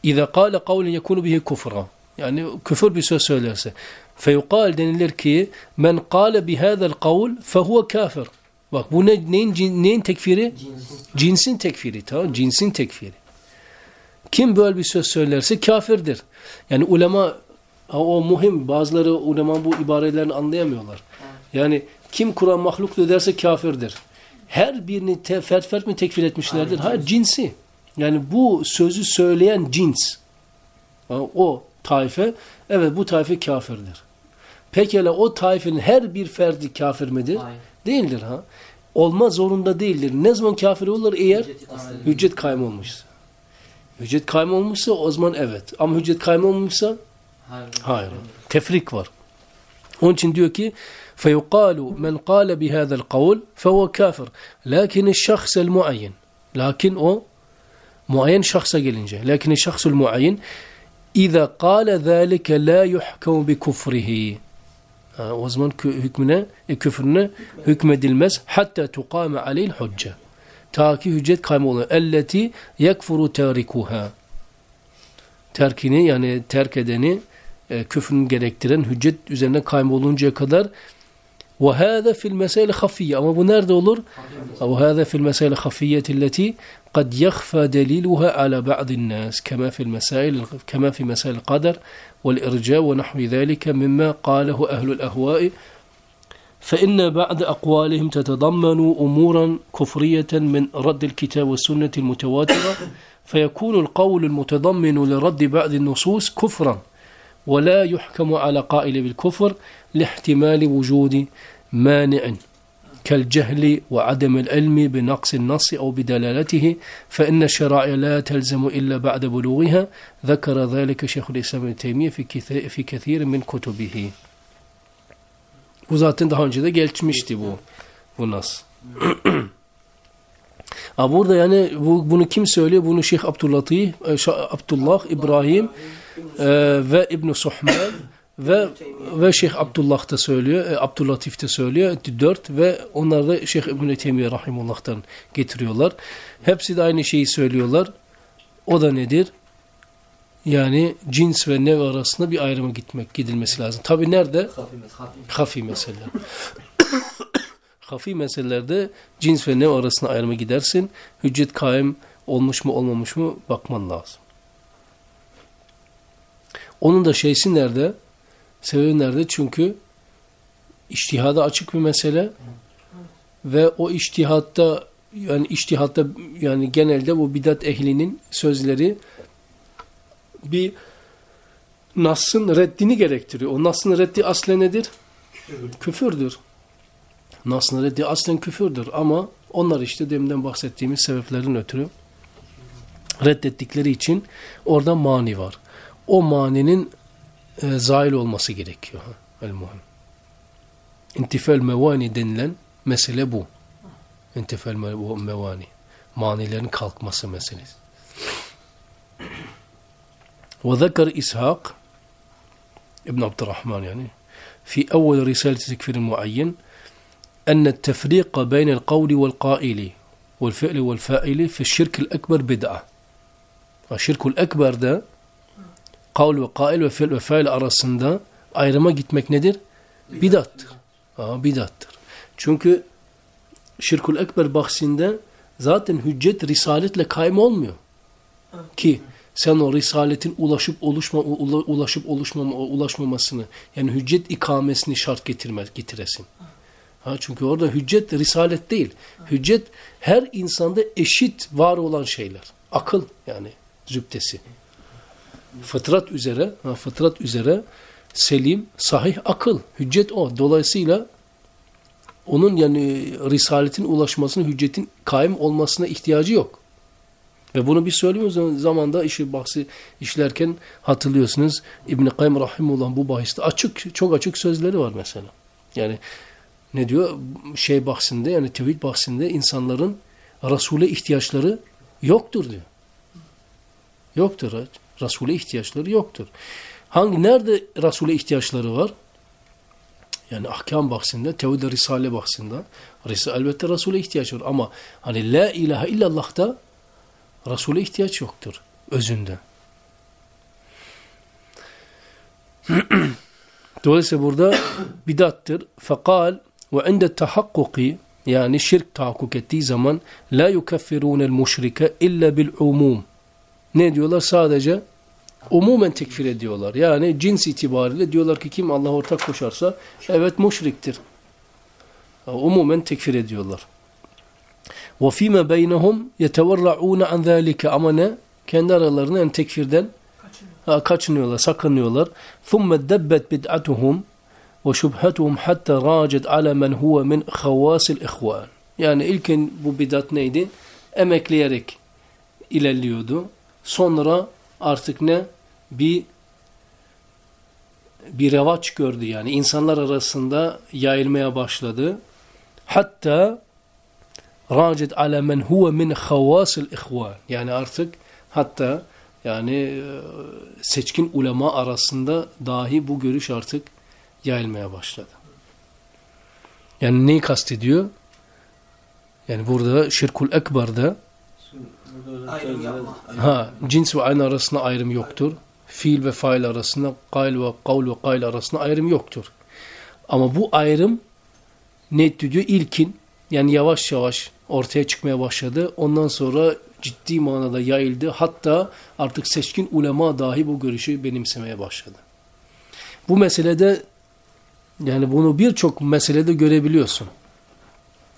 İza kâle kavlen yekunu bihi kufra. Yani küfür bir söz söylerse. Feyukal denilir ki men kâle bihâzel kavl fehuve kafir. Bak bu ne, neyin, neyin tekfiri? Cinsin tekfiri. Tamam Cinsin tekfiri. Kim böyle bir söz söylerse kafirdir. Yani ulema ha, o muhim. Bazıları ulema bu ibarelerini anlayamıyorlar. Yani kim Kur'an mahluktur derse kafirdir. Her birini te, fert fert mi tekfir etmişlerdir? Hayır cinsi. Yani bu sözü söyleyen cins. Ha, O taife evet bu taife kafirdir. Pekala o taifenin her bir ferdi kafir midir? Hayır. Değildir ha. Olma zorunda değildir. Ne zaman kafir olur eğer hüccet kaym olmuşsa. Hüccet kaym olmuşsa o zaman evet. Ama hüccet kaym olmuşsa Hayır. hayır. Tefrik var. Onun için diyor ki فَيُقَالُ مَنْ قَالَ بِهَذَا الْقَوْلِ فَهُوَ كَافِرٌ لَكِنِ الشَّخْصَ الْمُعَيِّنِ Lakin o muayyen şahsa gelince lakin şahsul muayyen اِذَا قَالَ ذَٰلِكَ لَا يُحْكَمُ بِكُفْرِهِ Ha, o zaman kü- hükmüne, e, küfrüne hükmedilmez. Hatta tukame aleyl hücce. Ta ki hüccet kayma olur. Elleti yekfuru terikuha. Terkini yani terk edeni e, küfrünü gerektiren hüccet üzerine kayma oluncaya kadar fil mesail hafiyye. Ama bu nerede olur? Ve hâze fil mesail hafiyyeti alleti قد يخفى دليلها على بعض الناس كما في المسائل كما في مسائل القدر والإرجاء ونحو ذلك مما قاله أهل الأهواء فإن بعض أقوالهم تتضمن أمورا كفرية من رد الكتاب والسنة المتواترة فيكون القول المتضمن لرد بعض النصوص كفرا ولا يحكم على قائل بالكفر لاحتمال وجود مانع كالجهل وعدم العلم بنقص النص أو بدلالته فإن الشرائع لا تلزم إلا بعد بلوغها ذكر ذلك شيخ الإسلام ابن تيمية في كثير, من كتبه Bu zaten daha önce de geçmişti bu bu nas. Ha burada yani bu, bunu kim söylüyor? Bunu Şeyh Abdüllatif, Şah- Abdullah İbrahim e, ve İbn Suhman ve ve Şeyh Abdullah da söylüyor, e, Abdüllatif de söylüyor. Dört ve onlar da Şeyh İbn Teymiye Rahimullah'tan getiriyorlar. Hepsi de aynı şeyi söylüyorlar. O da nedir? Yani cins ve nev arasında bir ayrıma gitmek gidilmesi lazım. Tabi nerede? Hafi meseleler. <coughs> Hafi meselelerde cins ve nev arasında ayrıma gidersin. Hüccet kaim olmuş mu olmamış mı bakman lazım. Onun da şeysi nerede? Sebebi nerede? Çünkü iştihada açık bir mesele ve o iştihatta yani iştihatta yani genelde bu bidat ehlinin sözleri bir Nas'ın reddini gerektiriyor. O Nas'ın reddi aslen nedir? Küfürdür. Nas'ın reddi aslen küfürdür ama onlar işte deminden bahsettiğimiz sebeplerin ötürü reddettikleri için orada mani var. O maninin e, zail olması gerekiyor. El muhim. İntifel mevani denilen mesele bu. İntifel mev- mevani. Manilerin kalkması meselesi. وذكر إسحاق ابن عبد الرحمن يعني في أول رسالة تكفير معين أن التفريق بين القول والقائل والفعل والفاعل في الشرك الأكبر بدعة الشرك الأكبر ده kavl ve kail ve fiil ve fail arasında ayrıma gitmek nedir? Bidattır. Aa, bidattır. Çünkü şirkul ekber bahsinde zaten hüccet risaletle kaym olmuyor. Ki sen o risaletin ulaşıp oluşma ula- ulaşıp oluşmama ulaşmamasını yani hüccet ikamesini şart getirmez getiresin. Ha çünkü orada hüccet risalet değil. Hüccet her insanda eşit var olan şeyler. Akıl yani zübdesi fıtrat üzere, ha, fıtrat üzere selim, sahih akıl. Hüccet o. Dolayısıyla onun yani risaletin ulaşmasına, hüccetin kaim olmasına ihtiyacı yok. Ve bunu bir söylüyoruz zamanda işi bahsi işlerken hatırlıyorsunuz İbn Kayyim rahimullah bu bahiste açık çok açık sözleri var mesela. Yani ne diyor? Şey bahsinde yani tevhid bahsinde insanların Resul'e ihtiyaçları yoktur diyor. Yoktur. Resul'e ihtiyaçları yoktur. Hangi nerede Resul'e ihtiyaçları var? Yani ahkam bahsinde, tevhid risale bahsinde Ris elbette Resul'e ihtiyaç var ama hani la ilahe illallah'ta Resul'e ihtiyaç yoktur özünde. <clears throat> Dolayısıyla burada bidattır. Fekal ve inde tahakkuki yani şirk tahakkuk ettiği zaman la yukeffirunel müşrike illa bil umum Ne diyorlar? Sadece umumen tekfir ediyorlar. Yani cins itibariyle diyorlar ki kim Allah ortak koşarsa evet müşriktir. Umumen tekfir ediyorlar. وَفِيمَ بَيْنَهُمْ يَتَوَرَّعُونَ عَنْ ذَٰلِكَ Ama ne? Kendi aralarında yani tekfirden ha, kaçınıyorlar, sakınıyorlar. ثُمَّ دَبَّتْ بِدْعَتُهُمْ وَشُبْهَتُهُمْ حَتَّى رَاجَتْ عَلَى مَنْ هُوَ مِنْ خَوَاسِ الْاِخْوَانِ Yani ilkin bu bidat neydi? Emekleyerek ilerliyordu. Sonra artık ne? Bir bir revaç gördü yani. insanlar arasında yayılmaya başladı. Hatta racet ala men huve min havasil ihvan. Yani artık hatta yani e, seçkin ulema arasında dahi bu görüş artık yayılmaya başladı. Yani neyi kastediyor? Yani burada şirkul ekber'de Ayrım yapma. ha, cins ve aynı arasında ayrım yoktur. Fiil ve fail arasında, gail ve kavl ve gail arasında ayrım yoktur. Ama bu ayrım ne diyor? İlkin yani yavaş yavaş ortaya çıkmaya başladı. Ondan sonra ciddi manada yayıldı. Hatta artık seçkin ulema dahi bu görüşü benimsemeye başladı. Bu meselede yani bunu birçok meselede görebiliyorsun.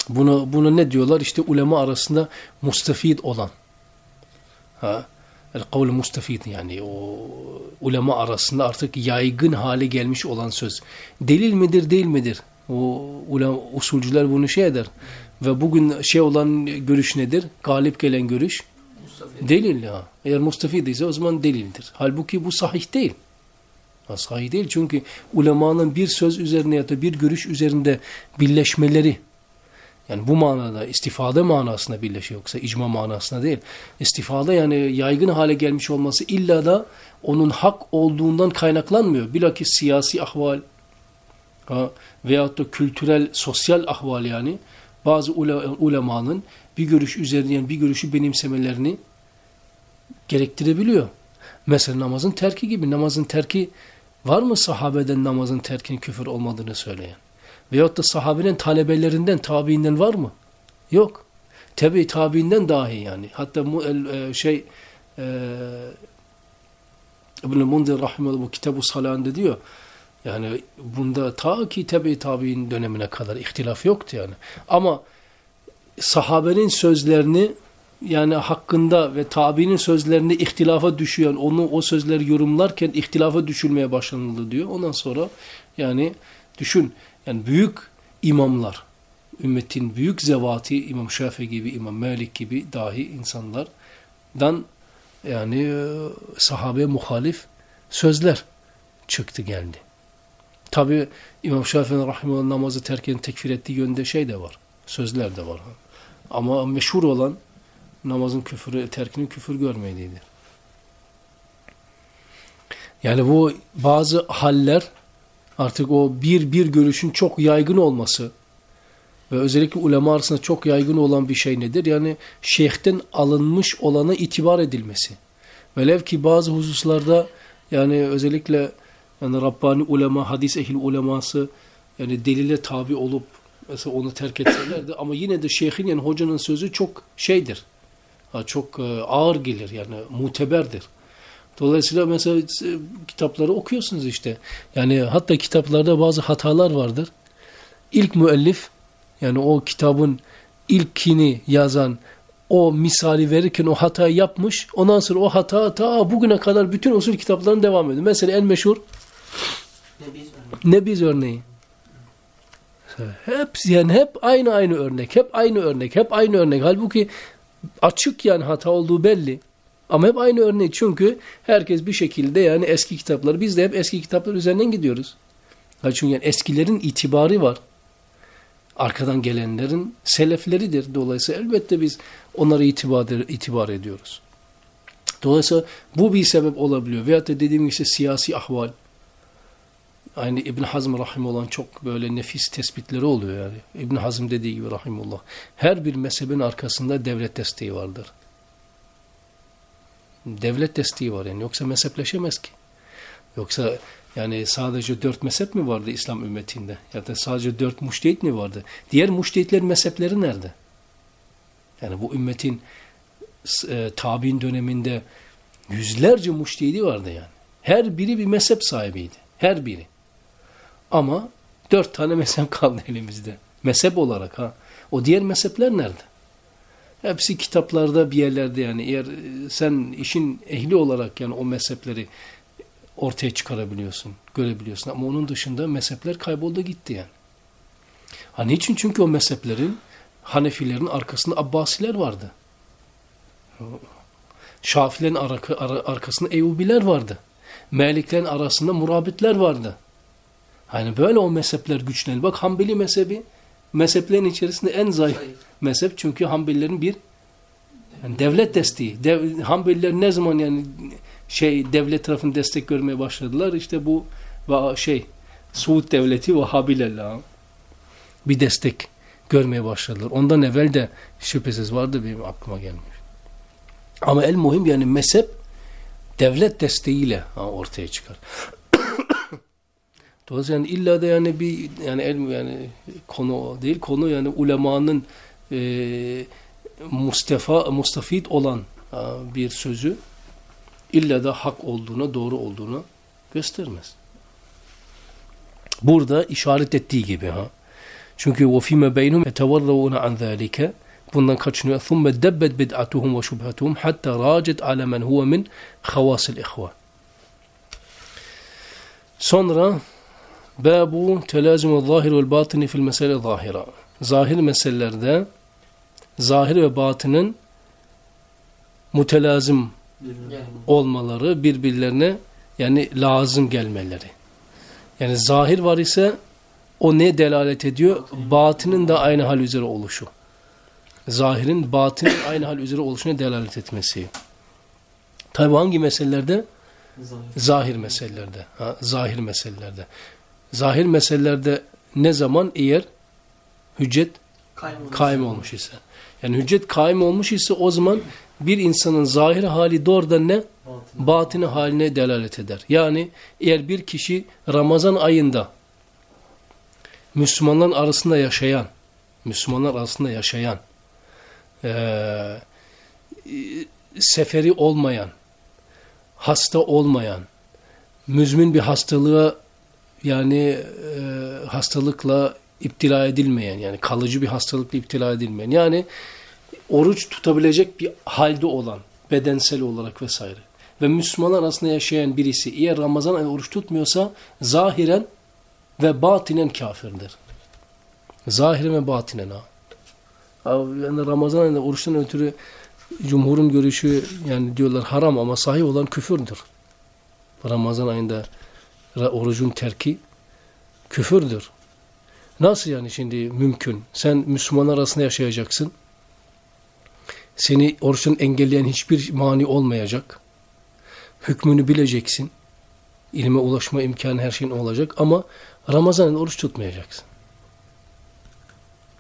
Bunu bunu ne diyorlar? İşte ulema arasında mustafid olan. Ha? Kavl mustafid yani o ulema arasında artık yaygın hale gelmiş olan söz. Delil midir değil midir? O ulema, usulcüler bunu şey eder. Ve bugün şey olan görüş nedir? Galip gelen görüş Mustafa. delil ya. Eğer mustafid ise o zaman delildir. Halbuki bu sahih değil. Ha, sahih değil çünkü ulemanın bir söz üzerine ya da bir görüş üzerinde birleşmeleri yani bu manada istifade manasında birleşiyor yoksa icma manasında değil. İstifade yani yaygın hale gelmiş olması illa da onun hak olduğundan kaynaklanmıyor. Bilakis siyasi ahval ha, veyahut da kültürel, sosyal ahval yani bazı ule, ulemanın bir görüş üzerine yani bir görüşü benimsemelerini gerektirebiliyor. Mesela namazın terki gibi. Namazın terki var mı sahabeden namazın terkinin küfür olmadığını söyleyen? Veyahut da sahabenin talebelerinden, tabiinden var mı? Yok. Tabi tabiinden dahi yani. Hatta mu, el, e, şey e, İbn-i Mundir Rahimullah bu Kitab-ı Salah'ında diyor. Yani bunda ta ki tabi tabiin dönemine kadar ihtilaf yoktu yani. Ama sahabenin sözlerini yani hakkında ve tabinin sözlerinde ihtilafa düşüyor. Onu o sözleri yorumlarken ihtilafa düşülmeye başlanıldı diyor. Ondan sonra yani düşün yani büyük imamlar ümmetin büyük zevati İmam Şafii gibi, İmam Malik gibi dahi insanlardan yani e, sahabe muhalif sözler çıktı geldi. Tabi İmam Şafii'nin rahimahullah namazı terken tekfir ettiği yönde şey de var. Sözler de var. Ama meşhur olan namazın küfürü, terkinin küfür görmediğidir. Yani bu bazı haller artık o bir bir görüşün çok yaygın olması ve özellikle ulema arasında çok yaygın olan bir şey nedir? Yani şeyhten alınmış olana itibar edilmesi. Velev ki bazı hususlarda yani özellikle yani Rabbani ulema, hadis ehli uleması yani delile tabi olup mesela onu terk etselerdi ama yine de şeyhin yani hocanın sözü çok şeydir. Çok e, ağır gelir yani muteberdir. Dolayısıyla mesela kitapları okuyorsunuz işte. Yani hatta kitaplarda bazı hatalar vardır. İlk müellif yani o kitabın ilkini yazan o misali verirken o hatayı yapmış. Ondan sonra o hata ta bugüne kadar bütün usul kitaplarına devam ediyor. Mesela en meşhur Nebiz örneği. Hep yani hep aynı aynı örnek, hep aynı örnek, hep aynı örnek. Halbuki açık yani hata olduğu belli. Ama hep aynı örnek çünkü herkes bir şekilde yani eski kitapları biz de hep eski kitaplar üzerinden gidiyoruz. Çünkü yani eskilerin itibarı var arkadan gelenlerin selefleridir. Dolayısıyla elbette biz onlara itibar, itibar ediyoruz. Dolayısıyla bu bir sebep olabiliyor. Veyahut da dediğim gibi işte siyasi ahval. Aynı İbn Hazm rahim olan çok böyle nefis tespitleri oluyor yani. İbn Hazm dediği gibi rahimullah. Her bir mezhebin arkasında devlet desteği vardır. Devlet desteği var yani. Yoksa mezhepleşemez ki. Yoksa yani sadece dört mezhep mi vardı İslam ümmetinde? Ya da sadece dört müştehit mi vardı? Diğer müştehitlerin mezhepleri nerede? Yani bu ümmetin e, tabi'in döneminde yüzlerce müştehidi vardı yani. Her biri bir mezhep sahibiydi. Her biri. Ama dört tane <laughs> mezhep kaldı elimizde. Mezhep olarak ha. O diğer mezhepler nerede? Hepsi kitaplarda bir yerlerde yani eğer e, sen işin ehli olarak yani o mezhepleri ortaya çıkarabiliyorsun, görebiliyorsun. Ama onun dışında mezhepler kayboldu gitti yani. Ha niçin? Çünkü o mezheplerin Hanefilerin arkasında Abbasiler vardı. Şafilerin arka, ar arkasında Eyyubiler vardı. Meliklerin arasında murabitler vardı. Hani böyle o mezhepler güçlendi. Bak Hanbeli mezhebi mezheplerin içerisinde en zayıf mezhep. Çünkü Hanbelilerin bir yani devlet desteği. Dev, Hanbeliler ne zaman yani şey devlet tarafından destek görmeye başladılar. İşte bu şey Suud devleti Vahabilerle bir destek görmeye başladılar. Ondan evvel de şüphesiz vardı benim aklıma gelmiş. Ama el muhim yani mezhep devlet desteğiyle ortaya çıkar. <coughs> Dolayısıyla yani illa da yani bir yani el yani konu değil konu yani ulemanın e, Mustafa mustafid olan bir sözü illa da hak olduğuna, doğru olduğuna göstermez. Burada işaret ettiği gibi ha. Çünkü وَفِيمَ بَيْنُمْ يَتَوَرَّوْنَ عَنْ ذَٰلِكَ Bundan kaçınıyor. ثُمَّ دَبَّتْ بِدْعَتُهُمْ وَشُبْهَتُهُمْ حَتَّى رَاجَتْ عَلَى مَنْ هُوَ مِنْ خَوَاسِ الْإِخْوَةِ Sonra Babu telazum zahir ve batini fil mesele zahira. Zahir meselelerde zahir ve batının mutelazım olmaları birbirlerine yani lazım gelmeleri. Yani zahir var ise o ne delalet ediyor? Batının da aynı hal üzere oluşu. Zahirin batının <coughs> aynı hal üzere oluşuna delalet etmesi. Tabi hangi meselelerde? Zahir, zahir meselelerde. Ha, zahir meselelerde. Zahir meselelerde ne zaman eğer hüccet kaim olmuş ise. Yani hüccet kaim olmuş ise o zaman bir insanın zahir hali doğrudan ne? Batini haline delalet eder. Yani eğer bir kişi Ramazan ayında Müslümanların arasında yaşayan, Müslümanlar arasında yaşayan, e, seferi olmayan, hasta olmayan, müzmin bir hastalığa yani e, hastalıkla iptila edilmeyen yani kalıcı bir hastalıkla iptila edilmeyen yani oruç tutabilecek bir halde olan bedensel olarak vesaire ve Müslümanlar arasında yaşayan birisi eğer Ramazan ayında oruç tutmuyorsa zahiren ve batinen kafirdir. Zahiren ve batinen ha. Yani Ramazan ayında oruçtan ötürü cumhurun görüşü yani diyorlar haram ama sahih olan küfürdür. Ramazan ayında orucun terki küfürdür. Nasıl yani şimdi mümkün? Sen Müslümanlar arasında yaşayacaksın. Seni oruçtan engelleyen hiçbir mani olmayacak. Hükmünü bileceksin. İlme ulaşma imkanı her şeyin olacak ama Ramazan ayında oruç tutmayacaksın.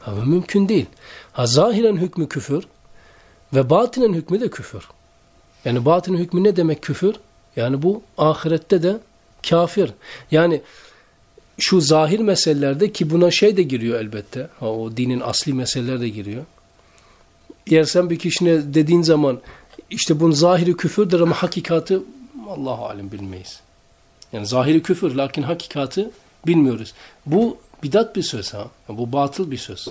Ha, mümkün değil. Ha, zahiren hükmü küfür ve batinen hükmü de küfür. Yani batinin hükmü ne demek küfür? Yani bu ahirette de kafir. Yani şu zahir meselelerde ki buna şey de giriyor elbette. Ha, o dinin asli meseleler de giriyor. Eğer sen bir kişine dediğin zaman işte bunun zahiri küfürdür ama hakikati Allahu alem bilmeyiz. Yani zahiri küfür lakin hakikati bilmiyoruz. Bu bidat bir söz ha. Bu batıl bir söz.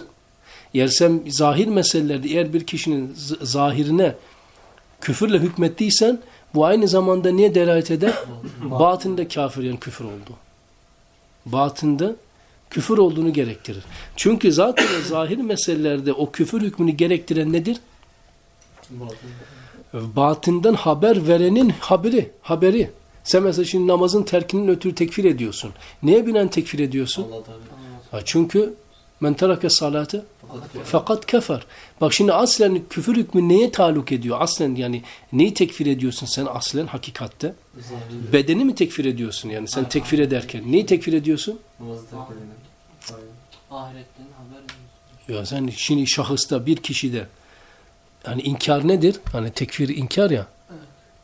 Eğer sen zahir meselelerde eğer bir kişinin zahirine küfürle hükmettiysen bu aynı zamanda niye delalet eder? Batında kafir yani küfür oldu. Batında küfür olduğunu gerektirir. Çünkü zaten zahir meselelerde o küfür hükmünü gerektiren nedir? Batından haber verenin haberi, haberi. Sen mesela şimdi namazın terkinin ötürü tekfir ediyorsun. Neye binen tekfir ediyorsun? Ha çünkü men terake salatı fakat kefer. Bak şimdi aslen küfür hükmü neye taluk ediyor? Aslen yani neyi tekfir ediyorsun sen aslen hakikatte? Bedeni mi tekfir ediyorsun yani sen tekfir ederken? Neyi tekfir ediyorsun? Ahiretten haber. Ya sen şimdi şahısta bir kişide yani inkar nedir? Hani tekfir inkar ya.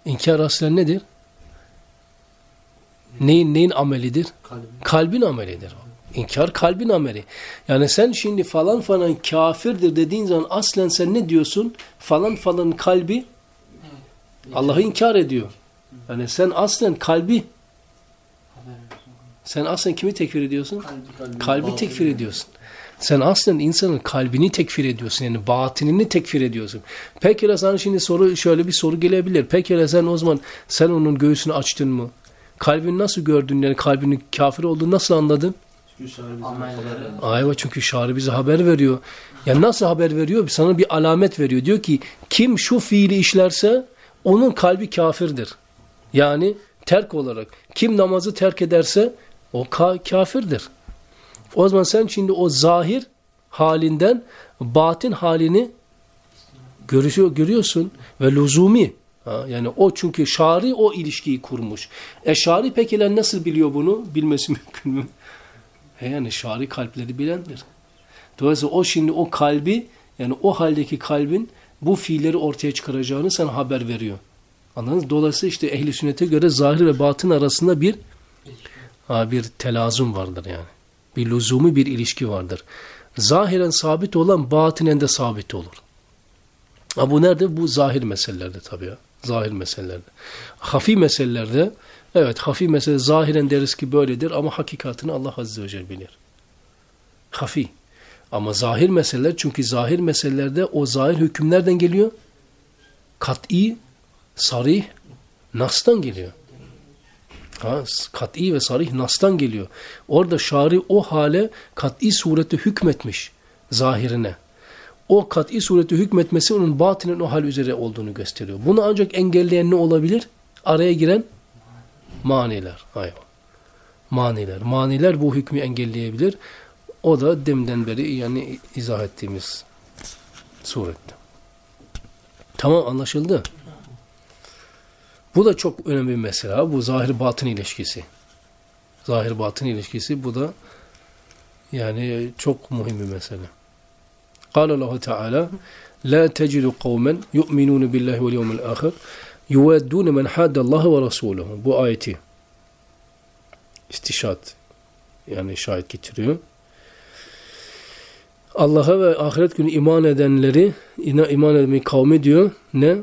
İnkar aslen nedir? Neyin neyin amelidir? Kalbim. Kalbin amelidir o. İnkar kalbin ameli. Yani sen şimdi falan falan kafirdir dediğin zaman aslen sen ne diyorsun? Falan falan kalbi Allah'ı inkar ediyor. Yani sen aslen kalbi sen aslen kimi tekfir ediyorsun? Kalbi. Kalbi tekfir ediyorsun. Sen aslen insanın kalbini tekfir ediyorsun. Yani batinini tekfir ediyorsun. Peki sana şimdi soru şöyle bir soru gelebilir. Peki sen o zaman sen onun göğsünü açtın mı? Kalbini nasıl gördün? Yani kalbinin kafir olduğunu nasıl anladın? Şair. Ayva çünkü şari bize haber veriyor. Ya nasıl haber veriyor? Sana bir alamet veriyor. Diyor ki kim şu fiili işlerse onun kalbi kafirdir. Yani terk olarak. Kim namazı terk ederse o ka- kafirdir. O zaman sen şimdi o zahir halinden batin halini görüşüyor, görüyorsun ve lüzumi. Ha, yani o çünkü şari o ilişkiyi kurmuş. E şari pekiler nasıl biliyor bunu? Bilmesi <laughs> mümkün mü? Yani şari kalpleri bilendir. Dolayısıyla o şimdi o kalbi yani o haldeki kalbin bu fiilleri ortaya çıkaracağını sana haber veriyor. Anladınız? Dolayısıyla işte ehli sünnete göre zahir ve batın arasında bir bir telazum vardır yani. Bir lüzumi bir ilişki vardır. Zahiren sabit olan batinen de sabit olur. Ha, bu nerede? Bu zahir meselelerde tabii ya. Zahir meselelerde. Hafi meselelerde evet hafi mesele zahiren deriz ki böyledir ama hakikatini Allah Azze ve Celle bilir. Hafi. Ama zahir meseleler çünkü zahir meselelerde o zahir hükümlerden geliyor. Kat'i, sarih, nastan geliyor. Ha, kat'i ve sarih nastan geliyor. Orada şari o hale kat'i surette hükmetmiş zahirine. O kat'i surette hükmetmesi onun batının o hal üzere olduğunu gösteriyor. Bunu ancak engelleyen ne olabilir? Araya giren maniler. Hayır. Maniler. Maniler bu hükmü engelleyebilir. O da demden beri yani izah ettiğimiz surette. Tamam anlaşıldı. Bu da çok önemli bir mesele. Bu zahir batın ilişkisi. Zahir batın ilişkisi bu da yani çok mühim bir mesele. قال الله تعالى لا تجد قوما يؤمنون بالله واليوم الآخر yuveddûne men haddallâhe ve rasûlehu. Bu ayeti istişat yani şahit getiriyor. Allah'a ve ahiret günü iman edenleri ina iman etmeyi kavmi diyor. Ne?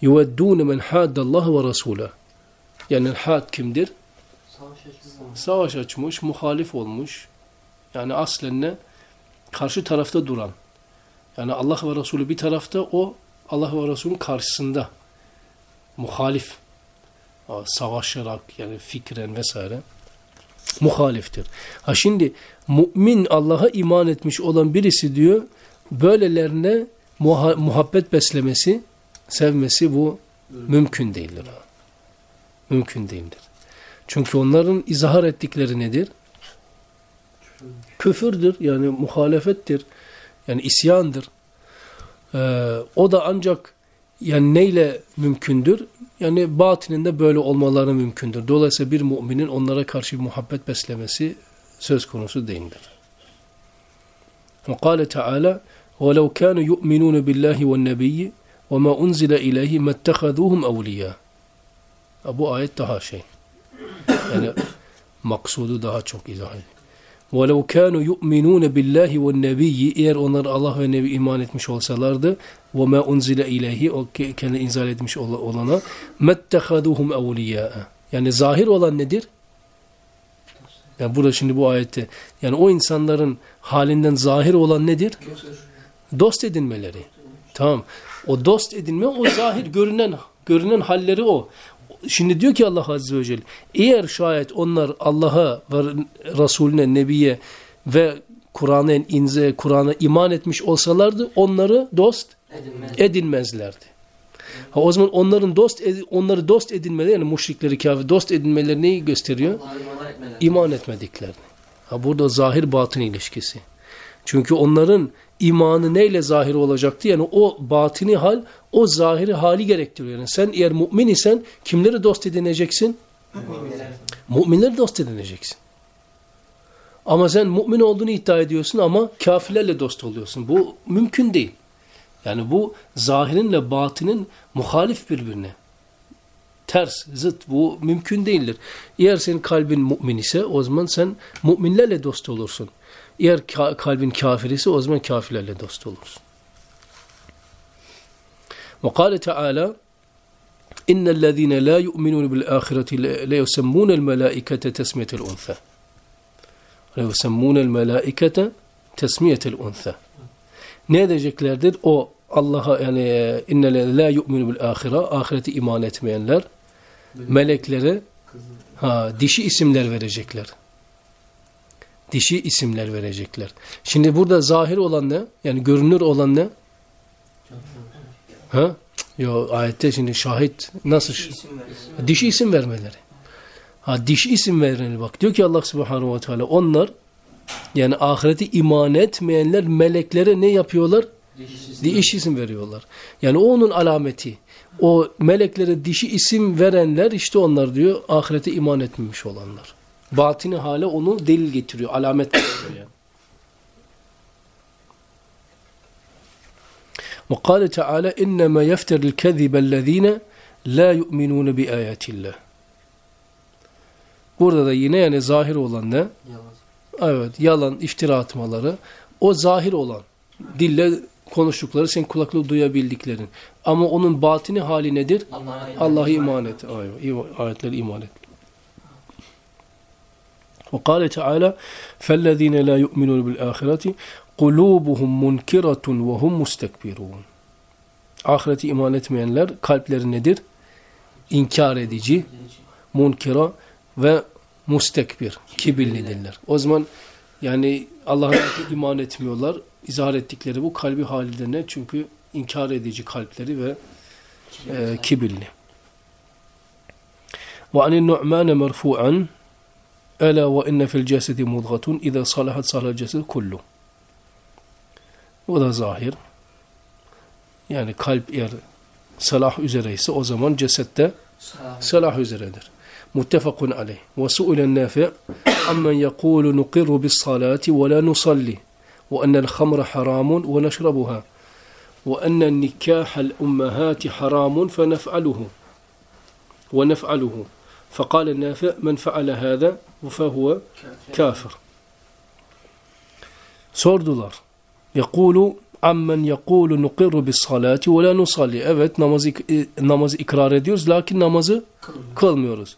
Yuveddûne men haddallâhe ve rasûle. Yani had kimdir? Savaş açmış. Savaş açmış, muhalif olmuş. Yani aslen ne? Karşı tarafta duran. Yani Allah ve Resulü bir tarafta o Allah ve Resulün karşısında muhalif ha, savaşarak yani fikren vesaire muhaliftir. Ha şimdi mümin Allah'a iman etmiş olan birisi diyor böylelerine muha- muhabbet beslemesi, sevmesi bu mümkün değildir. Mümkün değildir. Çünkü onların izhar ettikleri nedir? Küfürdür yani muhalefettir. Yani isyandır. Ee, o da ancak yani neyle mümkündür? Yani batininde böyle olmaları mümkündür. Dolayısıyla bir müminin onlara karşı bir muhabbet beslemesi söz konusu değildir. وقال تعالى ولو كانوا يؤمنون بالله والنبي وما أنزل إليه ما اتخذوهم أولياء Bu ayet daha şey. Yani maksudu daha çok izah ediyor. وَلَوْ كَانُوا يُؤْمِنُونَ بِاللّٰهِ وَالنَّبِيِّ Eğer onlar Allah ve Nebi iman etmiş olsalardı وَمَا أُنْزِلَ اِلَيْهِ O ke- kendi inzal etmiş ol- olana مَتَّخَذُهُمْ اَوْلِيَاءَ Yani zahir olan nedir? Yani burada şimdi bu ayette yani o insanların halinden zahir olan nedir? Dost edinmeleri. Tamam. O dost edinme o zahir görünen görünen halleri o. Şimdi diyor ki Allah Azze ve Celle eğer şayet onlar Allah'a ve Resulüne, Nebiye ve Kur'an'a inze Kur'an'a iman etmiş olsalardı onları dost Edinmez. edinmezlerdi. Ha, o zaman onların dost onları dost edinmeleri yani müşrikleri kafir dost edinmeleri neyi gösteriyor? İman etmediklerini. Ha burada zahir batın ilişkisi. Çünkü onların imanı neyle zahir olacaktı? Yani o batini hal, o zahiri hali gerektiriyor. Yani sen eğer mümin isen kimleri dost edineceksin? Müminleri dost edineceksin. Ama sen mümin olduğunu iddia ediyorsun ama kafirlerle dost oluyorsun. Bu mümkün değil. Yani bu zahirinle batinin muhalif birbirine. Ters, zıt. Bu mümkün değildir. Eğer senin kalbin mümin ise o zaman sen müminlerle dost olursun. Eğer ka- kalbin kafir ise o zaman kafirlerle dost olursun. وقال تعالى إن الذين لا يؤمنون بالآخرة لا يسمون الملائكة تسمية الأنثى لا يسمون الملائكة تسمية الأنثى ne edeceklerdir? O Allah'a yani inne la yu'minu bil ahire ahireti iman etmeyenler meleklere ha dişi isimler verecekler. Dişi isimler verecekler. Şimdi burada zahir olan ne? Yani görünür olan ne? Ha? Yo ayette şimdi şahit nasıl? ş- İsim ver. Dişi isim vermeleri. Ha dişi isim vermeleri bak. Diyor ki Allah Subhanahu ve Teala onlar yani ahireti iman etmeyenler meleklere ne yapıyorlar? Dişi isim veriyorlar. Yani o onun alameti. O meleklere dişi isim verenler işte onlar diyor ahirete iman etmemiş olanlar. Batini hale onu delil getiriyor, alamet getiriyor yani. وقال تعالى إنما يفتر الكذب الذين لا يؤمنون بآيات الله Burada da yine yani zahir olan ne? Yalan. Evet, yalan, iftira atmaları. O zahir olan. Dille konuştukları, sen kulakla duyabildiklerin. Ama onun batini hali nedir? Allah'a Allah'a iman et. Aynen, ima- Ayetleri iman et. وقال تعالى فالذين لا يؤمنون بالآخرة قلوبهم منكرة وهم مستكبرون Ahireti iman etmeyenler kalpleri nedir? İnkar edici, munkira ve mustekbir, kibirlidirler. O zaman yani Allah'a <coughs> iman etmiyorlar. İzhar ettikleri bu kalbi halinde ne? Çünkü inkar edici kalpleri ve e, kibirli. وعن النعمان مرفوعا ألا وإن في الجسد مضغة إذا صلحت صلى الجسد كله. وهذا ظاهر. يعني قلب إير صلاح üzereyse ise o zaman cesette صلاح üzeredir. متفق عليه. وسئل النافع عمن يقول نقر بالصلاة ولا نصلي وأن الخمر حرام ونشربها وأن النكاح الأمهات حرام فنفعله ونفعله. فقال النافع من فعل هذا فهو كافر. سور دولار يقول عمن يقول نقر بالصلاة ولا نصلي. أبت نماز إكرار ديوز لكن نماز كلميوز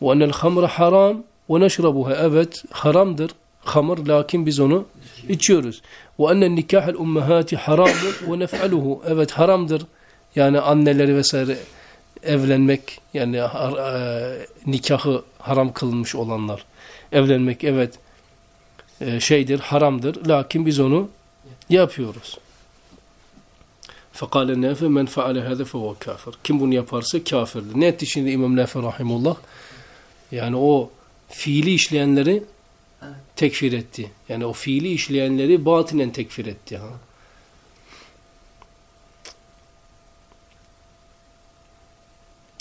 وأن الخمر حرام ونشربها. أبت حرام در خمر لكن بزنو إتشيوز وأن النكاح الأمهات حرام ونفعله. أبت حرام در. يعني أن لرفسر evlenmek yani e, nikahı haram kılınmış olanlar. Evlenmek evet e, şeydir, haramdır. Lakin biz onu yapıyoruz. Fekale nefe men feale hâze fehuve kafir. Kim bunu yaparsa kafirdir. Ne etti şimdi İmam Nefe Rahimullah? Yani o fiili işleyenleri tekfir etti. Yani o fiili işleyenleri batinen tekfir etti. Ha.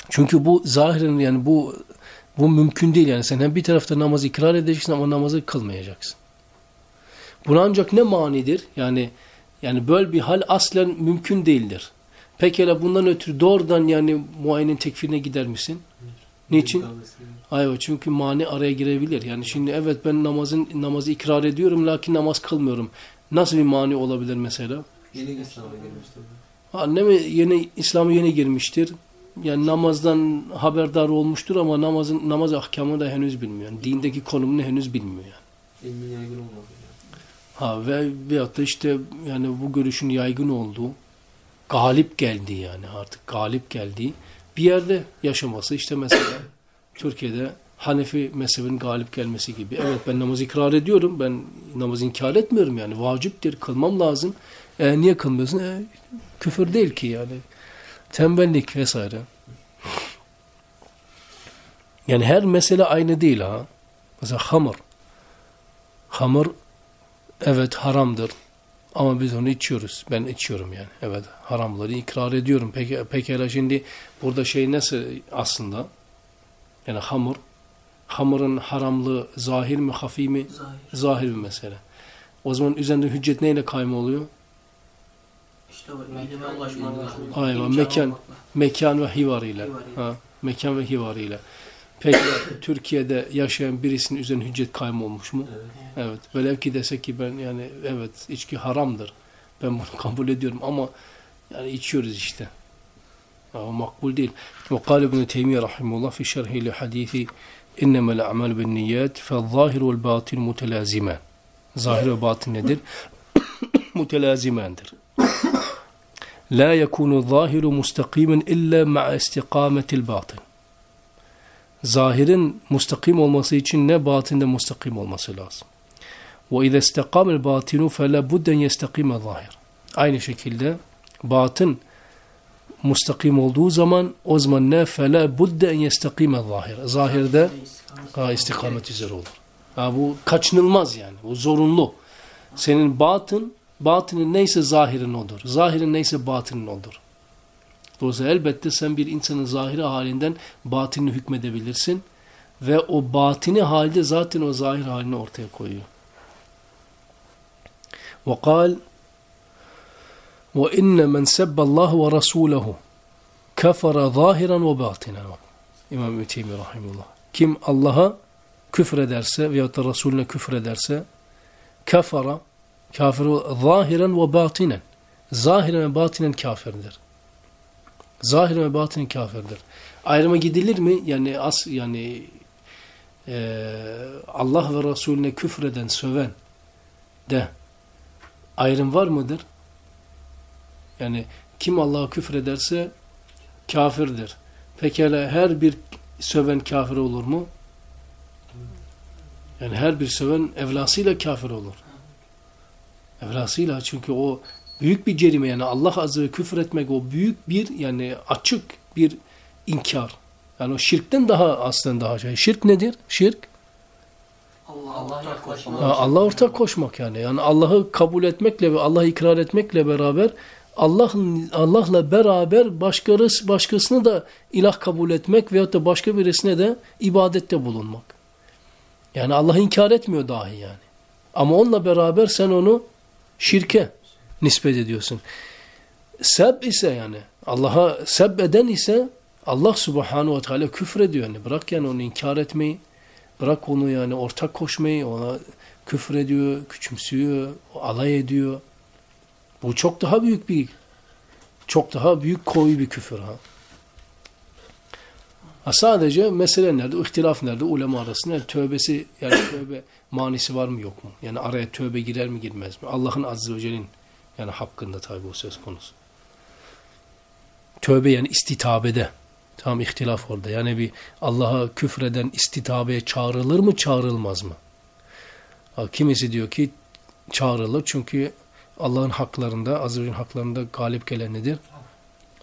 Çünkü bu zahiren yani bu bu mümkün değil yani sen hem bir tarafta namazı ikrar edeceksin ama namazı kılmayacaksın. Buna ancak ne manidir? Yani yani böyle bir hal aslen mümkün değildir. Pekala bundan ötürü doğrudan yani muayenenin tekfirine gider misin? Niçin? Hayır çünkü mani araya girebilir. Yani şimdi evet ben namazın namazı ikrar ediyorum lakin namaz kılmıyorum. Nasıl bir mani olabilir mesela? Yeni İslam'a girmiştir. Anneme yeni İslam'a yeni girmiştir. Yani namazdan haberdar olmuştur ama namazın namaz ahkamını da henüz bilmiyor. Yani dindeki konumunu henüz bilmiyor. Yani. İlmin yaygın olmadı. Yani. Ha ve veyahut da işte yani bu görüşün yaygın olduğu galip geldi yani artık galip geldiği bir yerde yaşaması işte mesela <coughs> Türkiye'de Hanefi mezhebinin galip gelmesi gibi. Evet ben namaz ikrar ediyorum. Ben namaz inkar etmiyorum yani. Vaciptir. Kılmam lazım. E, niye kılmıyorsun? E, küfür değil ki yani. Tembellik vesaire. Yani her mesele aynı değil ha. Mesela hamur. Hamur evet haramdır. Ama biz onu içiyoruz. Ben içiyorum yani. Evet haramları ikrar ediyorum. Peki, pekala şimdi burada şey nasıl aslında? Yani hamur. Hamurun haramlığı zahir mi, hafi mi? Zahir. Zahir bir mesele. O zaman üzerinde hüccet neyle kayma oluyor? İşte o. Aynen, mekan. Mekan ve hivarıyla. Hivarıyla. Ha, mekan ve hivarıyla. Peki <coughs> Türkiye'de yaşayan birisinin üzerine hüccet kayma olmuş mu? Evet. Evet. Velev ki desek ki ben yani evet içki haramdır. Ben bunu <laughs> kabul ediyorum ama yani içiyoruz işte. Ama makbul değil. Ve kâle İbn-i Teymiye rahimullah fi şerhi li hadithi innemel a'mal bin niyyat fe'l-zahir vel batin mutelazimen. Zahir ve batin nedir? <coughs> Mutelazimendir. La yekunu zahiru mustakimin illa ma'a istikametil batın. Zahirin mustakim olması için ne batinde mustakim olması lazım. Ve ize istakamel batinu fela budden yestakime zahir. Aynı şekilde batın mustakim olduğu zaman o zaman ne fela budde en yestakime zahir. Zahirde ha, istikamet üzere olur. Ha, bu kaçınılmaz yani. Bu zorunlu. Senin batın batının neyse zahirin odur. Zahirin neyse batının odur. Dolayısıyla elbette sen bir insanın zahiri halinden batini hükmedebilirsin. Ve o batini halde zaten o zahir halini ortaya koyuyor. وقال وإن من سب الله ورسوله كفر ظاهرا وباطنا İmam Üteymi Rahimullah. Kim Allah'a küfür ederse veyahut da Resulüne küfür ederse kafara kafir zahiren ve batinen zahiren ve batinen kafirdir. Zahiren ve batinen kafirdir. Ayrıma gidilir mi? Yani as yani e, Allah ve Resulüne küfreden, söven de ayrım var mıdır? Yani kim Allah'a küfür ederse kafirdir. Pekala her bir söven kafir olur mu? Yani her bir söven evlasıyla kafir olur. Evlasıyla çünkü o büyük bir cerime yani Allah ve küfür etmek o büyük bir yani açık bir inkar. Yani o şirkten daha aslında daha şey. Şirk nedir? Şirk Allah Allah'a ortak koşmak. Allah ortak koşmak yani. Yani Allah'ı kabul etmekle ve Allah'ı ikrar etmekle beraber Allah Allah'la beraber başkası başkasını da ilah kabul etmek veyahut da başka birisine de ibadette bulunmak. Yani Allah'ı inkar etmiyor dahi yani. Ama onunla beraber sen onu şirke nispet ediyorsun. Seb ise yani Allah'a seb eden ise Allah subhanahu ve teala küfür ediyor. Yani bırak yani onu inkar etmeyi. Bırak onu yani ortak koşmayı, ona küfür ediyor, küçümsüyor, alay ediyor. Bu çok daha büyük bir, çok daha büyük koyu bir küfür ha. Ha sadece mesele nerede? ihtilaf nerede? Ulema arasında tövbesi yani <coughs> tövbe manisi var mı yok mu? Yani araya tövbe girer mi girmez mi? Allah'ın azze ve celle'nin yani hakkında tabi o söz konusu. Tövbe yani istitabede. Tam ihtilaf orada. Yani bir Allah'a küfreden istitabeye çağrılır mı çağrılmaz mı? Ha, kimisi diyor ki çağrılır çünkü Allah'ın haklarında, celle'nin haklarında galip gelen nedir?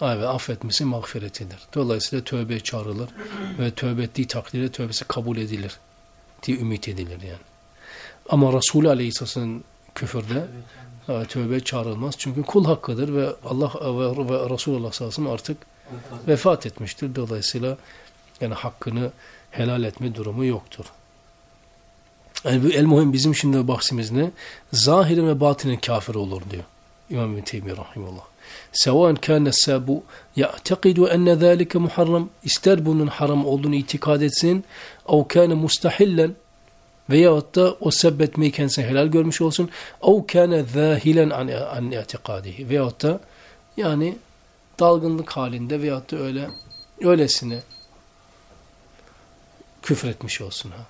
Ay ve affetmesi mağfiretidir. Dolayısıyla tövbe çağrılır ve tövbe ettiği takdirde tövbesi kabul edilir diye ümit edilir yani. Ama Resulü Aleyhisselam'ın küfürde tövbe çağrılmaz. Çünkü kul hakkıdır ve Allah ve, ve Resulullah sallallahu artık vefat etmiştir. Dolayısıyla yani hakkını helal etme durumu yoktur. Yani el muhim bizim şimdi bahsimiz ne? Zahirin ve batinin kafir olur diyor. İmam İbn Teymiye rahimullah. Sevan kâne sabu ya'tekidu enne zâlike muharram ister bunun haram olduğunu itikad etsin ev kâne mustahillen veyahut da o sebbetmeyi kendisine helal görmüş olsun ev kâne zâhilen an, an itikadihi veyahut da yani dalgınlık halinde veyahut da öyle öylesine küfretmiş olsun ha.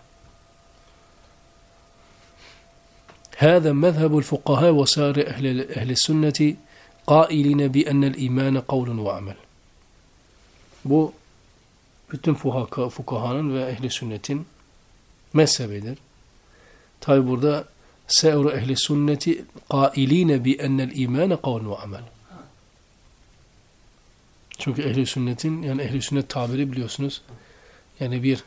هذا مذهب الفقهاء وسائر أهل, أهل السنة قائلين بأن الإيمان قول وعمل Bu bütün fuhaka, fukahanın ve ehli sünnetin mezhebidir. Tabi burada se'ru ehli sünneti qailine bi ennel imane kavl ve amel. Çünkü ehli sünnetin yani ehli sünnet tabiri biliyorsunuz. Yani bir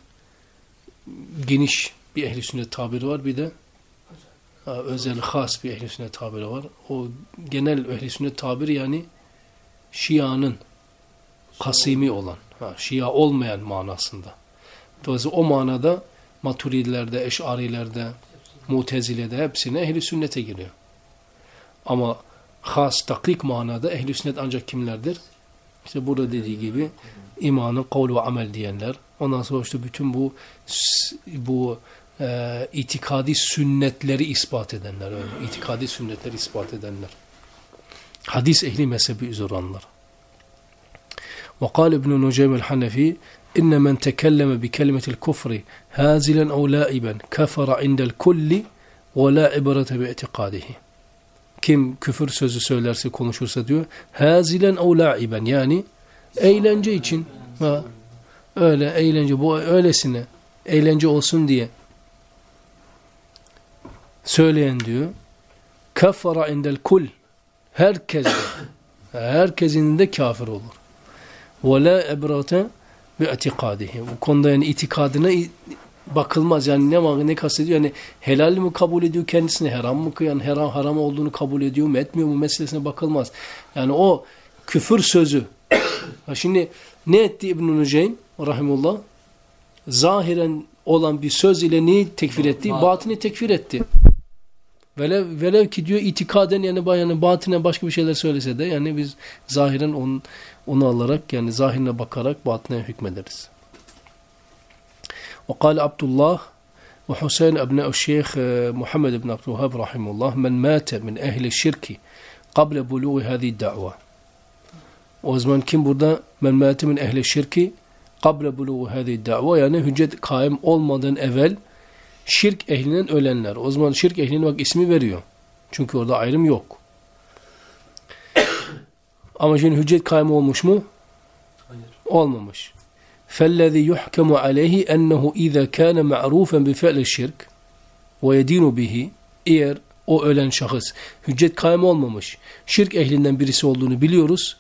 geniş bir ehli sünnet tabiri var bir de ha, özel has bir ehli sünnet tabiri var. O genel ehli sünnet tabiri yani Şia'nın kasimi olan, ha, Şia olmayan manasında. Dolayısıyla o manada Maturidilerde, Eş'arilerde, Mutezile'de hepsine ehli sünnete giriyor. Ama has, dakik manada ehli sünnet ancak kimlerdir? İşte burada dediği gibi imanın kavl ve amel diyenler. Ondan sonra işte bütün bu bu e, itikadi sünnetleri ispat edenler. Öyle. İtikadi sünnetleri ispat edenler. Hadis ehli mezhebi üzere olanlar. وقال ابن نجيم الحنفي إن من تكلم بكلمة الكفر هازلا أو لائبا كفر عند الكل ولا عبرة باعتقاده kim küfür sözü söylerse konuşursa diyor hazilen ev laiben yani eğlence için ha, öyle eğlence bu öylesine eğlence olsun diye söyleyen diyor kafara indel kul herkes herkesin de kafir olur ve la ebrate bi etikadihi bu konuda yani itikadına bakılmaz yani ne ne kastediyor yani helal mi kabul ediyor kendisine haram mı yani haram haram olduğunu kabul ediyor mu etmiyor mu meselesine bakılmaz. Yani o küfür sözü. ha şimdi ne etti İbn-i Nuceym rahimullah? Zahiren olan bir söz ile neyi tekfir etti? Batını tekfir etti. Velev, velev ki diyor itikaden yani, yani batine başka bir şeyler söylese de yani biz zahiren onu, onu alarak yani zahirine bakarak batine hükmederiz. وقال عبد الله وحسين أبناء الشيخ محمد بن عبد الوهاب رحمه الله من مات من أهل الشرك قبل بلوغ هذه الدعوة o zaman kim burada men mâti min ehli şirki kable buluğu hâzi da'va yani hüccet kaim olmadan evvel şirk ehlinden ölenler. O zaman şirk ehlinin bak ismi veriyor. Çünkü orada ayrım yok. <coughs> Ama şimdi hüccet kaim olmuş mu? Hayır. Olmamış. فالذي يحكم عليه أنه إذا كان معروفا بفعل الشرك ويدين به eğer o ölen şahıs hüccet kaim olmamış şirk ehlinden birisi olduğunu biliyoruz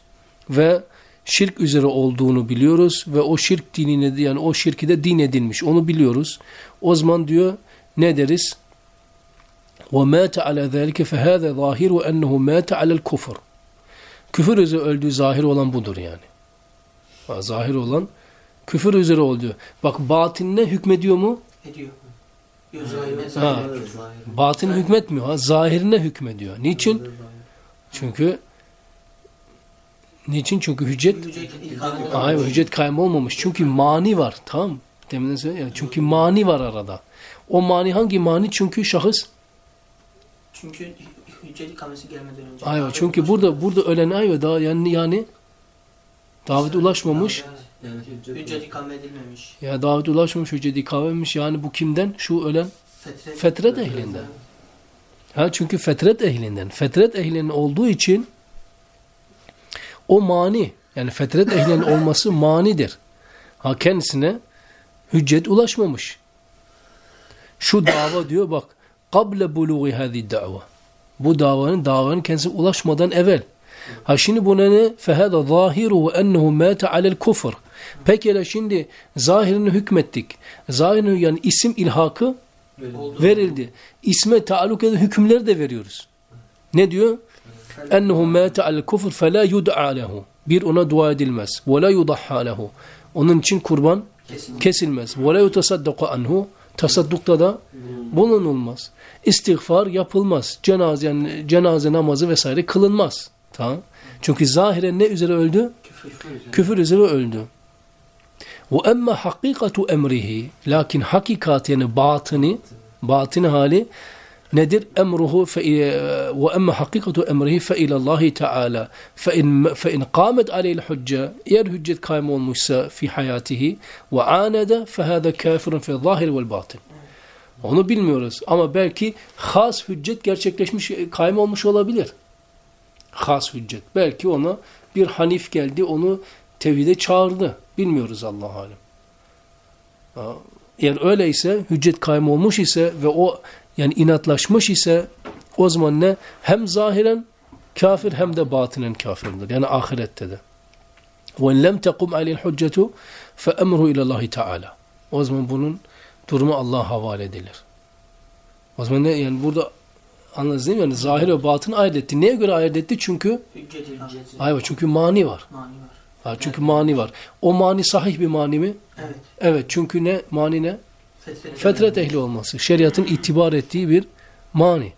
ve şirk üzere olduğunu biliyoruz ve o şirk dinine yani o şirki de din edinmiş onu biliyoruz. O zaman diyor ne deriz? وَمَاتَ عَلَى ذَٰلِكَ فَهَذَا ظَاهِرُ أَنَّهُ مَاتَ عَلَى الْكُفُرِ Küfür üzere öldüğü zahir olan budur yani. Ha, zahir olan küfür üzere oluyor. Bak batinine hükmediyor mu? Ediyor. Yok zahirine Ha. zahirine. Batin hükmetmiyor. Ha, zahirine hükmediyor. Niçin? Çünkü niçin? Çünkü hüccet Hüccet Hayır hüccet kaym olmamış. Çünkü mani var. Tamam. Demin de söyledim ya. Çünkü mani var arada. O mani hangi mani? Çünkü şahıs. Çünkü hüccet ikamesi gelmeden önce. Ayva. Çünkü burada burada ölen ayva daha yani yani Davete ulaşmamış. Yani hüccet. Hüccet ikame edilmemiş. Ya davete ulaşmamış, hücceti kavemiş. Yani bu kimden? Şu ölen Fetret. fetret ehlinden. Ha çünkü fetret ehlinden. Fetret ehlinin olduğu için o mani. Yani fetret ehlinin olması manidir. Ha kendisine hüccet ulaşmamış. Şu dava diyor bak. Kable buluği hadi dava. Bu davanın davanın kendisine ulaşmadan evvel. Ha şimdi buna ne? Fehada zahiru ennehu mâte alel kufr. Pekala şimdi zahirini hükmettik. Zahirini yani isim ilhakı verildi. İsme taalluk eden hükümleri de veriyoruz. Ne diyor? Ennehu mâte alel kufr felâ yud'a lehu. Bir ona dua edilmez. Ve la yudahha lehu. Onun için kurban kesilmez. Ve la yutasaddaku anhu. Tasaddukta da bulunulmaz. İstiğfar yapılmaz. Cenaze, yani cenaze namazı vesaire kılınmaz. Tamam. Çünkü zahiren ne üzere öldü? Küfür. Küfür üzere öldü. Ve emme hakikatu emrihi lakin hakikat yani batını batını hali nedir? Emruhu fe ve emme hakikatu emrihi fe ilallahi teala fe in fe in qamet aleyhi hücce eğer hüccet kaym olmuşsa fi hayatihi ve anada fe hâzâ kafirun fi zahir vel batın. Onu bilmiyoruz ama belki has hüccet gerçekleşmiş, kaym olmuş olabilir. Has hüccet. Belki ona bir hanif geldi, onu tevhide çağırdı. Bilmiyoruz Allah alem. Eğer öyleyse, hüccet kaym olmuş ise ve o yani inatlaşmış ise o zaman ne? Hem zahiren kafir hem de batinen kafirdir. Yani ahirette de. وَاِنْ لَمْ تَقُمْ عَلَيْهِ الْحُجَّةُ فَاَمْرُهُ اِلَى اللّٰهِ Teala. O zaman bunun durumu Allah'a havale edilir. O zaman ne? Yani burada anladınız değil mi? Yani zahir ve batın ayırt etti. Neye göre ayırt etti? Çünkü Hüccet ilhak. hayır, çünkü mani var. Mani var. Ha, çünkü mani var. O mani sahih bir mani mi? Evet. Evet. Çünkü ne? Mani ne? Fetret. Ehli olması. Şeriatın itibar ettiği bir mani.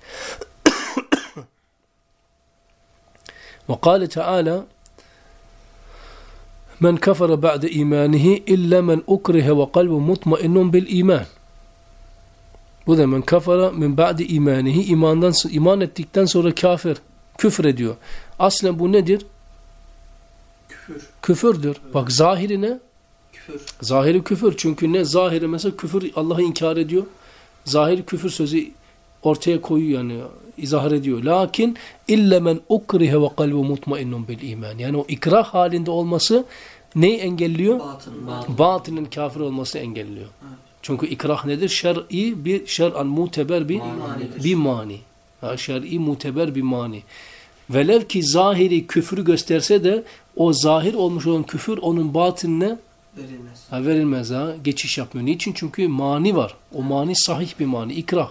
Ve kâle Teala Men kafara ba'de imanihi illa men ukrihe ve kalbu mutmainnun bil iman. Bu da men kafara min ba'de imanihi imandan iman ettikten sonra kafir, küfür ediyor. Aslen bu nedir? Küfür. Küfürdür. Bak zahirine Küfür. Zahiri küfür. Çünkü ne? Zahiri mesela küfür Allah'ı inkar ediyor. Zahiri küfür sözü ortaya koyuyor yani izah ediyor. Lakin illa men ukrihe ve kalbu mutmainnun bil iman. Yani o ikrah halinde olması neyi engelliyor? Batın. Batın. Batının kafir olması engelliyor. Evet. Çünkü ikrah nedir? Şer'i bir şer'an muteber bir Manidir. bir mani. Ha, şer'i muteber bir mani. Velev ki zahiri küfrü gösterse de o zahir olmuş olan küfür onun batınına Verilmez. Ha, verilmez ha. Geçiş yapmıyor. Niçin? Çünkü mani var. O mani sahih bir mani. ikrah.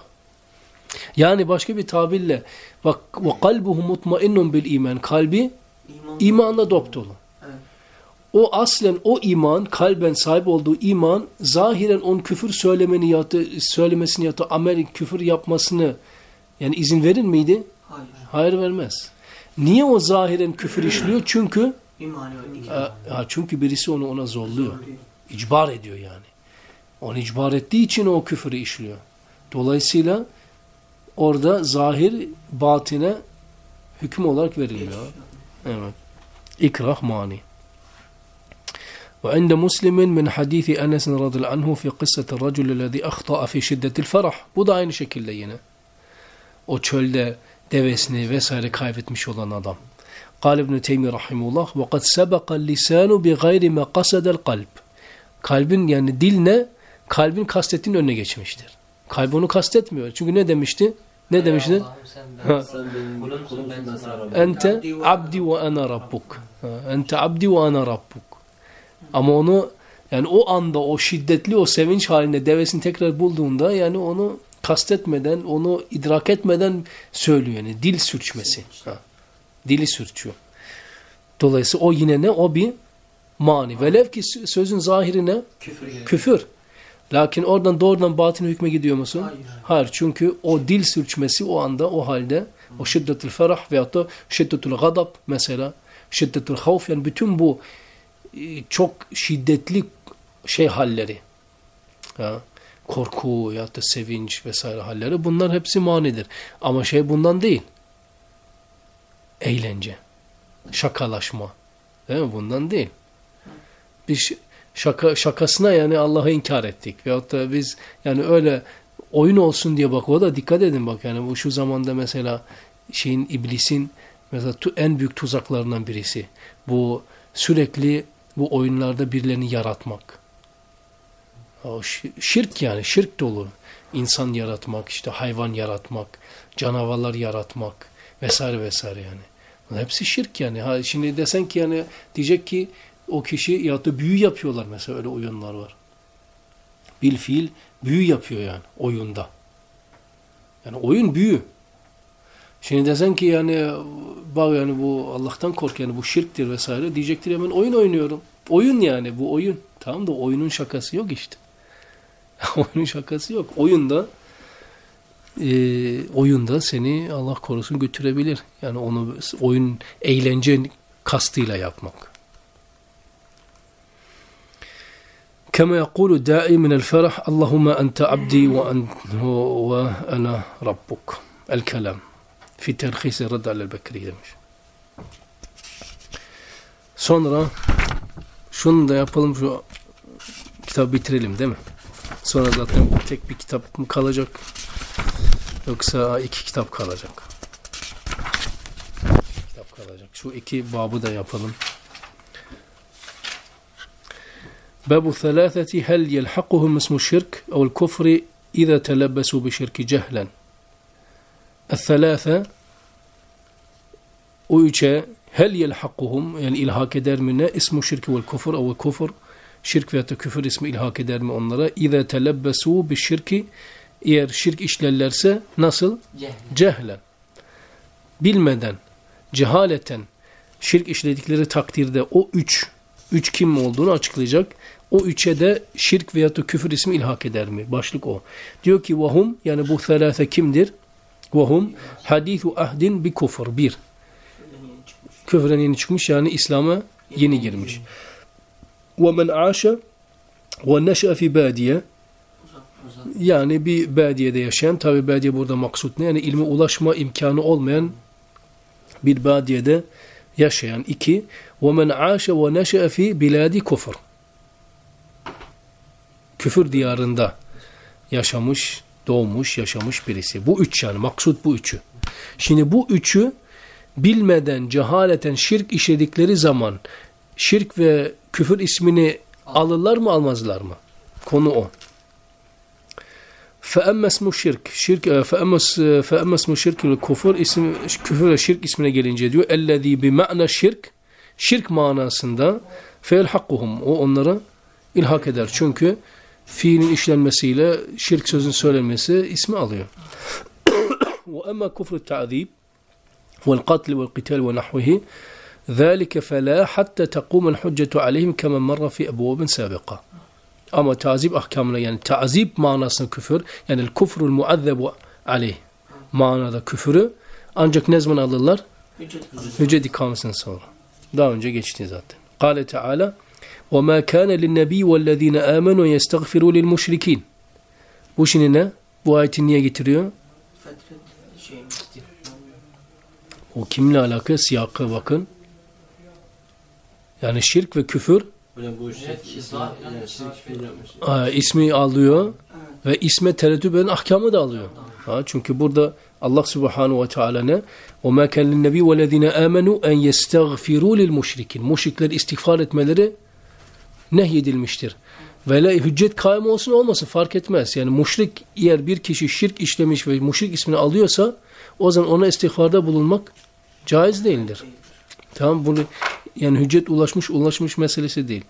Yani başka bir tabirle bak ve kalbuhu mutmainnun bil iman. Kalbi İman. imanla dop dolu. Evet. O aslen o iman, kalben sahip olduğu iman zahiren onun küfür söylemeni ya da söylemesini ya da amel küfür yapmasını yani izin verir miydi? Hayır. Hayır vermez. Niye o zahiren küfür işliyor? Çünkü İmani var. İki. ha, ha, çünkü birisi onu ona zorluyor. Zorluyor. İcbar ediyor yani. Onu icbar ettiği için o küfürü işliyor. Dolayısıyla orada zahir batine hüküm olarak verilmiyor. Evet. İkrah mani. وعند مسلم من حديث أنس رضي الله عنه في قصة الرجل الذي أخطأ في شدة الفرح. Bu da aynı şekilde yine. O çölde devesini vesaire kaybetmiş olan adam. قال ابن تيمية رحمه الله وقد سبق اللسان بغير ما قصد القلب. Kalbin yani dil ne? Kalbin kastettiğinin önüne geçmiştir. Kalp onu kastetmiyor. Çünkü ne demişti? Ne demişti? Allah'ım sen ben. Ha. Sen benim Kulumsun, kulumsun ben ben sana sana Rabbim. Rabbim. Ente abdi ve ana rabbuk. Ha, Ente abdi ve ana rabbuk. Ama onu yani o anda o şiddetli o sevinç halinde devesini tekrar bulduğunda yani onu kastetmeden, onu idrak etmeden söylüyor yani dil sürçmesi. Ha. Dili sürçüyor. Dolayısıyla o yine ne? O bir mani. Velev ki sözün zahirine Küfür. yani. küfür. Lakin oradan doğrudan batın hükme gidiyor musun? Hayır. Hayır çünkü o dil sürçmesi o anda o halde o şiddetül ferah veyahut da şiddetül gadab mesela şiddetül havf yani bütün bu e, çok şiddetli şey halleri ha, korku ya da sevinç vesaire halleri bunlar hepsi manidir. Ama şey bundan değil. Eğlence. Şakalaşma. Değil mi? Bundan değil. Biz şaka şakasına yani Allah'ı inkar ettik. Veyahut da biz yani öyle oyun olsun diye bak o da dikkat edin bak yani bu şu zamanda mesela şeyin iblisin mesela en büyük tuzaklarından birisi. Bu sürekli bu oyunlarda birilerini yaratmak. O şi- şirk yani şirk dolu. İnsan yaratmak, işte hayvan yaratmak, canavarlar yaratmak vesaire vesaire yani. Bunlar hepsi şirk yani. Ha, şimdi desen ki yani diyecek ki o kişi ya da büyü yapıyorlar mesela öyle oyunlar var. Bil fiil büyü yapıyor yani oyunda. Yani oyun büyü. Şimdi desen ki yani bak yani bu Allah'tan kork yani bu şirktir vesaire diyecektir hemen oyun oynuyorum. Oyun yani bu oyun. Tamam da oyunun şakası yok işte. <laughs> oyunun şakası yok. Oyunda e, oyunda seni Allah korusun götürebilir. Yani onu oyun eğlence kastıyla yapmak. Kema yekulu daimen el ferah Allahumma ente abdi ve ana rabbuk. El kelam. Fi terhisi redd alel bekri demiş. Sonra şunu da yapalım şu kitabı bitirelim değil mi? Sonra zaten tek bir kitap mı kalacak? Yoksa iki kitap kalacak. İki kitap kalacak. Şu iki babı da yapalım. Babu thalathati hel yelhaquhum ismu şirk ev kufri iza telebbesu bi şirki cehlen. El o üçe hel yelhaquhum yani ilhak eder mi ne ismu şirki vel kufur ev kufur şirk veya küfür ismi ilhak eder mi onlara iza telebbesu bi şirki cehlen eğer şirk işlerlerse nasıl? Cehl. Cehlen bilmeden cehaleten şirk işledikleri takdirde o üç üç kim olduğunu açıklayacak. O üçe de şirk veya da küfür ismi ilhak eder mi? Başlık o. Diyor ki vahum yani bu thelâfe kimdir? Vahum hadithu ahdin bi kufur. Bir. Küfren yeni çıkmış yani İslam'a yeni girmiş. Ve men aşa ve neşe fi badiye. yani bir badiyede yaşayan tabi badiye burada maksut ne? Yani ilme ulaşma imkanı olmayan bir badiyede yaşayan. iki وَمَنْ عَاشَ وَنَشَأَ فِي بِلَادِ kufur. Küfür diyarında yaşamış, doğmuş, yaşamış birisi. Bu üç yani maksut bu üçü. Şimdi bu üçü bilmeden, cehaleten şirk işledikleri zaman şirk ve küfür ismini alırlar mı almazlar mı? Konu o. فَأَمَّا اسْمُ الشِّرْكِ şirk, فَأَمَّا فَأَمَّا اسْمُ الشِّرْكِ küfür isim küfür ve şirk ismine gelince diyor اَلَّذ۪ي بِمَعْنَ şirk şirk manasında فَيَلْحَقُّهُمْ o onlara ilhak eder. Çünkü fiilin işlenmesiyle şirk sözün söylenmesi ismi alıyor. وَأَمَّا كُفْرُ التَّعْذِيبِ والقتل والقتال ونحوه ذلك فلا حتى تقوم الحجة عليهم كما مر في أبواب سابقة ama tazip ahkamına yani tazip manasında küfür yani kufrul muazzebu aleyh manada küfürü ancak ne zaman alırlar? Hüccet ikamesinden sonra. Daha önce geçti zaten. Kale Teala وَمَا كَانَ لِلنَّبِيِّ وَالَّذ۪ينَ آمَنُوا يَسْتَغْفِرُوا لِلْمُشْرِك۪ينَ Bu şimdi ne? Bu ayeti niye getiriyor? Fetret şey O kimle alakalı? Siyaka bakın. Yani şirk ve küfür Hocam bu Evet, şirk, zaten- yani şirk fiil yapmış. Aa, ismi alıyor ve isme tereddüt eden ahkamı da alıyor. Ha, çünkü burada Allah Subhanahu ve Teala ne? وَمَا كَنْ لِلنَّبِي وَالَّذِينَ آمَنُوا اَنْ يَسْتَغْفِرُوا لِلْمُشْرِكِينَ Müşrikler istiğfar etmeleri nehyedilmiştir. Ve la hüccet kaim olsun olmasın fark etmez. Yani müşrik eğer bir kişi şirk işlemiş ve müşrik ismini alıyorsa o zaman ona istiğfarda bulunmak caiz değildir. Tamam bunu yani hüccet ulaşmış ulaşmış meselesi değil.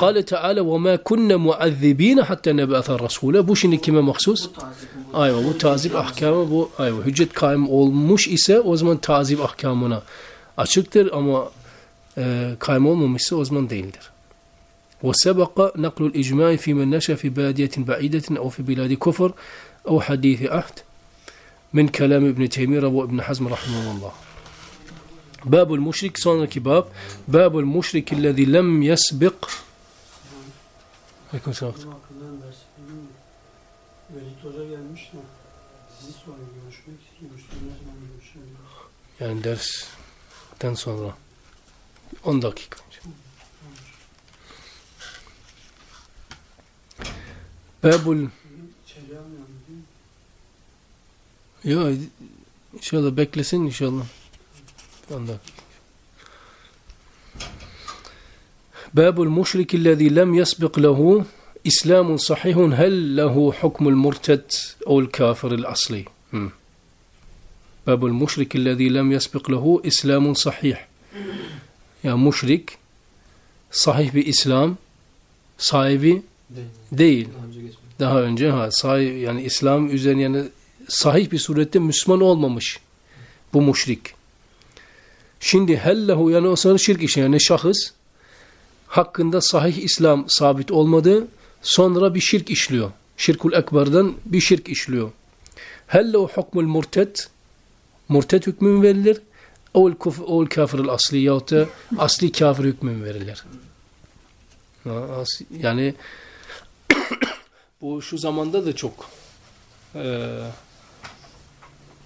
Kale Teala ve ma kunna muazzibin hatta neb'atha rasule. Bu şimdi kime mahsus? Ayva bu tazip ahkamı bu ayva hüccet kaim olmuş ise o zaman tazip ahkamına açıktır ama e, kaim olmamışsa o zaman değildir. وسبق نقل الإجماع في من نشأ في بادية بعيدة أو في بلاد كفر أو حديث عهد من كلام ابن تيمية وابن حزم رحمه الله Babul müşrik sonraki bab. Babul müşrik illezî lem yesbik. Aleyküm selam. Velit Hoca gelmiş de sizi sonra görüşmek istiyormuş. Yani dersten sonra 10 dakika. Babul Ya inşallah beklesin inşallah. Ondan. Babul müşrikillezî lem yasbık lehu İslamun sahihun hel lehu hukmul murted ev'l kafiril asli. Hmm. Babul müşrikillezî lem yasbık lehu İslamun sahih. Ya müşrik sahih bir İslam sahibi Değil. değil. Daha önce ha sahih yani İslam üzerine yani sahih bir surette Müslüman olmamış bu müşrik. Şimdi hellehu yani o sana şirk işi yani şahıs hakkında sahih İslam sabit olmadı sonra bir şirk işliyor. Şirkul ekberden bir şirk işliyor. Hellehu hukmul murted murted hükmü verilir. Oğul, kuf, oğul kafiril asli yahut asli kafir hükmü verilir. Ha, as- Yani <coughs> bu şu zamanda da çok eee,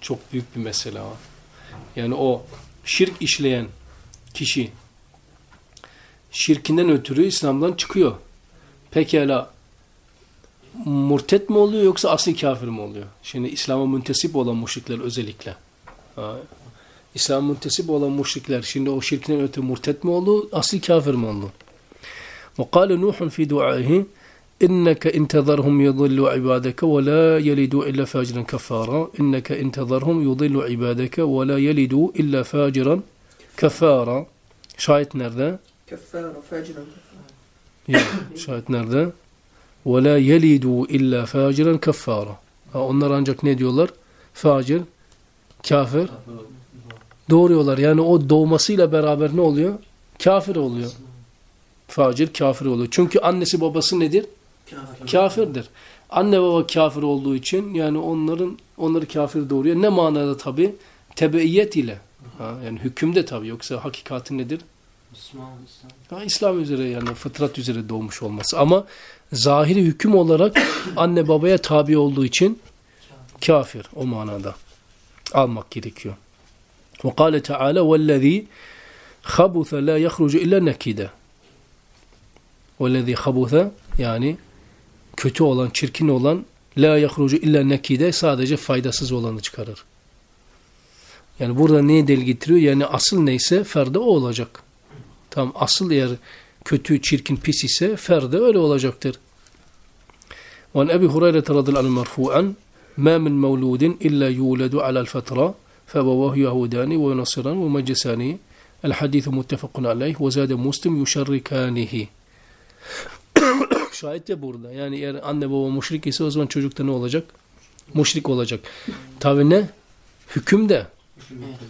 çok büyük bir mesele var. Yani o şirk işleyen kişi şirkinden ötürü İslam'dan çıkıyor. Pekala murtet mi oluyor yoksa asli kafir mi oluyor? Şimdi İslam'a müntesip olan müşrikler özellikle. Ha. İslam'a müntesip olan müşrikler şimdi o şirkinden ötürü murtet mi oldu, asli kafir mi oldu? وقال نوح في دعائه İnneke intezerhum yudillu ibadeke ve la yelidu illa faciran kafara. İnneke intezerhum yudillu ibadeke ve la yelidu illa faciran kafara. Şahit nerede? Kafara, faciran kafara. şahit nerede? Ve la yelidu illa faciran kafara. Onlar ancak ne diyorlar? Facir, kafir. Doğuruyorlar. Yani o doğmasıyla beraber ne oluyor? Kafir oluyor. Facir, kafir oluyor. Çünkü annesi babası nedir? Kafirdir. Anne baba kafir olduğu için yani onların onları kafir doğuruyor. Ne manada tabi? Tebeiyet ile. Ha, yani hükümde tabi yoksa hakikati nedir? İslam. Ha, İslam üzere yani fıtrat üzere doğmuş olması ama zahiri hüküm olarak <coughs> anne babaya tabi olduğu için kafir o manada almak gerekiyor. Ve kâle teâlâ vellezî habuthe la yahrucu illa nekide. Vellezî habuthe yani kötü olan, çirkin olan la yahrucu illa nekide sadece faydasız olanı çıkarır. Yani burada neye del getiriyor? Yani asıl neyse ferde o olacak. Tam asıl eğer kötü, çirkin, pis ise ferde öyle olacaktır. وعن أبي هريرة رضي الله عنه مرفوعا ما من مولود إلا يولد على الفترة فأبواه يهودان ونصران ومجسانه الحديث متفق عليه وزاد مسلم يشركانه şahit de burada. Yani eğer anne baba müşrik ise o zaman çocuk da ne olacak? Müşrik olacak. Tabi ne? Hükümde.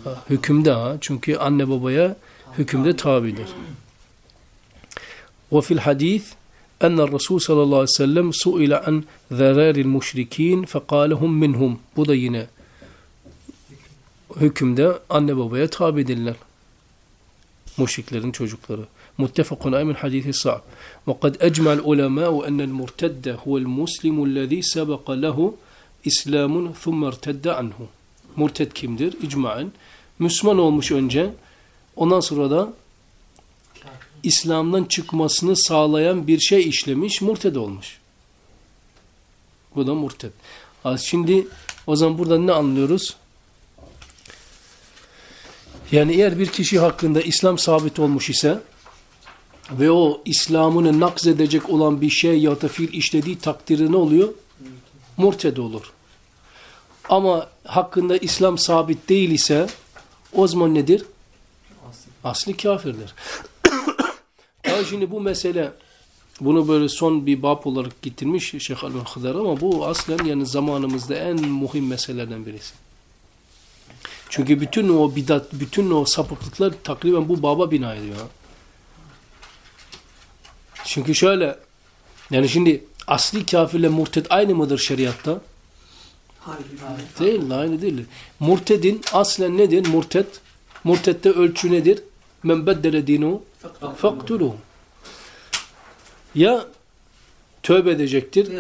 Ha, hükümde ha. Çünkü anne babaya hükümde tabidir. Ve fil hadis enne Resul sallallahu aleyhi ve sellem suila an zararil müşrikin fekalehum minhum. Bu da yine hükümde anne babaya tabi edilirler. Müşriklerin çocukları. متفق عليه من حديث صعب وقد أجمع العلماء أن المرتد هو المسلم الذي سبق له إسلام ثم ارتد عنه Murted kimdir? İcmaen. Müslüman olmuş önce. Ondan sonra da İslam'dan çıkmasını sağlayan bir şey işlemiş. Murted olmuş. Bu da murted. Ha, Şimdi o zaman burada ne anlıyoruz? Yani eğer bir kişi hakkında İslam sabit olmuş ise ve o İslam'ını nakz edecek olan bir şey ya da fiil işlediği takdirde ne oluyor? Murted olur. Ama hakkında İslam sabit değil ise o zaman nedir? Asli kafirdir. <coughs> Tabii şimdi bu mesele bunu böyle son bir bab olarak getirmiş Şeyh Al-Hıdar ama bu aslen yani zamanımızda en muhim meselelerden birisi. Çünkü bütün o bidat, bütün o sapıklıklar takriben bu baba bina ediyor. Çünkü şöyle yani şimdi asli kafirle murted aynı mıdır şeriatta? Hayır. Değil, aynı değil. Murtedin aslen nedir? Murted. Murtedde ölçü nedir? Men beddele dinu faktuluhu. Ya tövbe edecektir,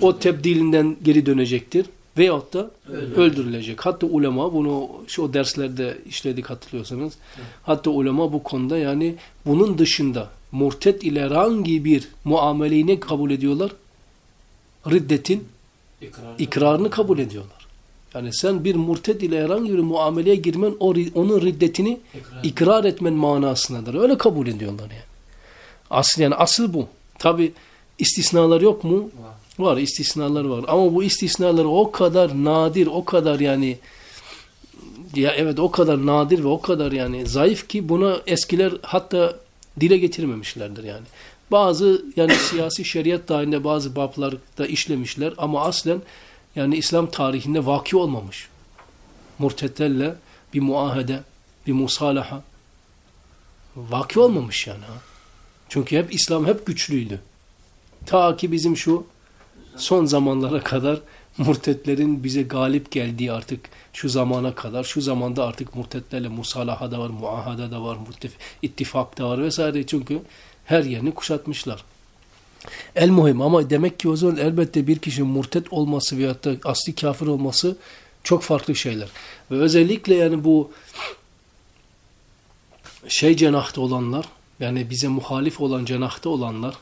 o tebdilinden geri dönecektir veyahut da öldürülecek. Hatta ulema bunu şu derslerde işledik hatırlıyorsanız. Hatta ulema bu konuda yani bunun dışında murted ile herhangi bir muameleyi ne kabul ediyorlar? riddetin İkrar. ikrarını kabul ediyorlar. Yani sen bir murted ile herhangi bir muameleye girmen o, onun riddetini İkrar. ikrar etmen manasındadır. Öyle kabul ediyorlar yani. Asıl yani asıl bu. Tabi istisnalar yok mu? Var. Var istisnalar var. Ama bu istisnalar o kadar nadir, o kadar yani ya evet o kadar nadir ve o kadar yani zayıf ki buna eskiler hatta dile getirmemişlerdir yani. Bazı yani <coughs> siyasi şeriat dahilinde bazı bablarda işlemişler ama aslen yani İslam tarihinde vaki olmamış. Murtetlerle bir muahede, bir musalaha vaki olmamış yani. Ha. Çünkü hep İslam hep güçlüydü. Ta ki bizim şu son zamanlara kadar murtetlerin bize galip geldiği artık şu zamana kadar şu zamanda artık murtetlerle musalaha da var, muahada da var, ittifak da var vesaire çünkü her yerini kuşatmışlar. El muhim ama demek ki o zaman elbette bir kişinin murtet olması veyahut da asli kafir olması çok farklı şeyler. Ve özellikle yani bu şey cenahta olanlar yani bize muhalif olan cenahta olanlar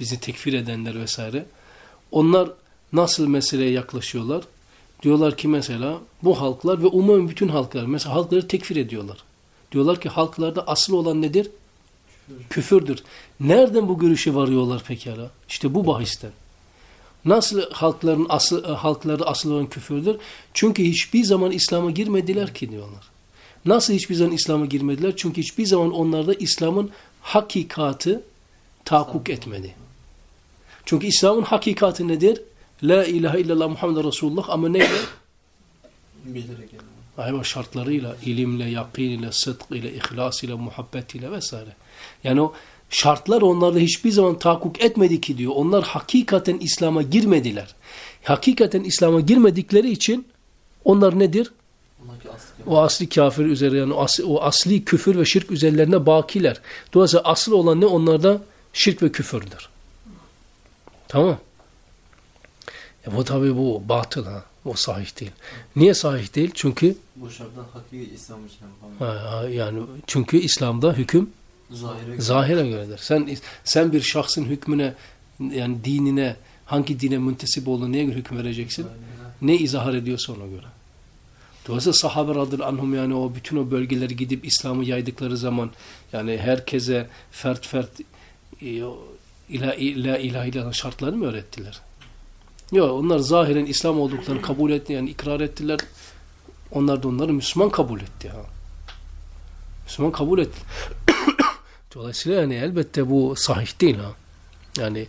bizi tekfir edenler vesaire onlar nasıl meseleye yaklaşıyorlar? Diyorlar ki mesela bu halklar ve umumen bütün halklar mesela halkları tekfir ediyorlar. Diyorlar ki halklarda asıl olan nedir? Küfürdür. Nereden bu görüşe varıyorlar pekala? İşte bu bahisten. Nasıl halkların asıl, halklarda asıl olan küfürdür? Çünkü hiçbir zaman İslam'a girmediler ki diyorlar. Nasıl hiçbir zaman İslam'a girmediler? Çünkü hiçbir zaman onlarda İslam'ın hakikati tahakkuk etmedi. Çünkü İslam'ın hakikati nedir? La ilahe illallah Muhammed Resulullah ama neyle? Bilerek yani. Ayva şartlarıyla, ilimle, yakin ile, sıdk ile, ihlas ile, muhabbet ile vesaire. Yani o şartlar onlarda hiçbir zaman tahakkuk etmedi ki diyor. Onlar hakikaten İslam'a girmediler. Hakikaten İslam'a girmedikleri için onlar nedir? O asli kafir üzere yani o asli, o asli küfür ve şirk üzerlerine bakiler. Dolayısıyla asıl olan ne? Onlarda şirk ve küfürdür. Tamam. E bu tabi bu batıl ha. O sahih değil. Niye sahih değil? Çünkü Bu şartlar hakiki İslam için yani çünkü İslam'da hüküm Zahire zahire göredir. Sen sen bir şahsın hükmüne yani dinine hangi dine müntesip olduğunu neye göre hüküm vereceksin? Ne izahar ediyorsa ona göre. Dolayısıyla sahabe radıyallahu anhum yani o bütün o bölgeleri gidip İslam'ı yaydıkları zaman yani herkese fert fert e, ila ila illallah şartlarını mı öğrettiler? Yok onlar zahiren İslam olduklarını kabul etti yani ikrar ettiler. Onlar da onları Müslüman kabul etti ha. Müslüman kabul etti. <coughs> Dolayısıyla yani elbette bu sahih değil ha. Yani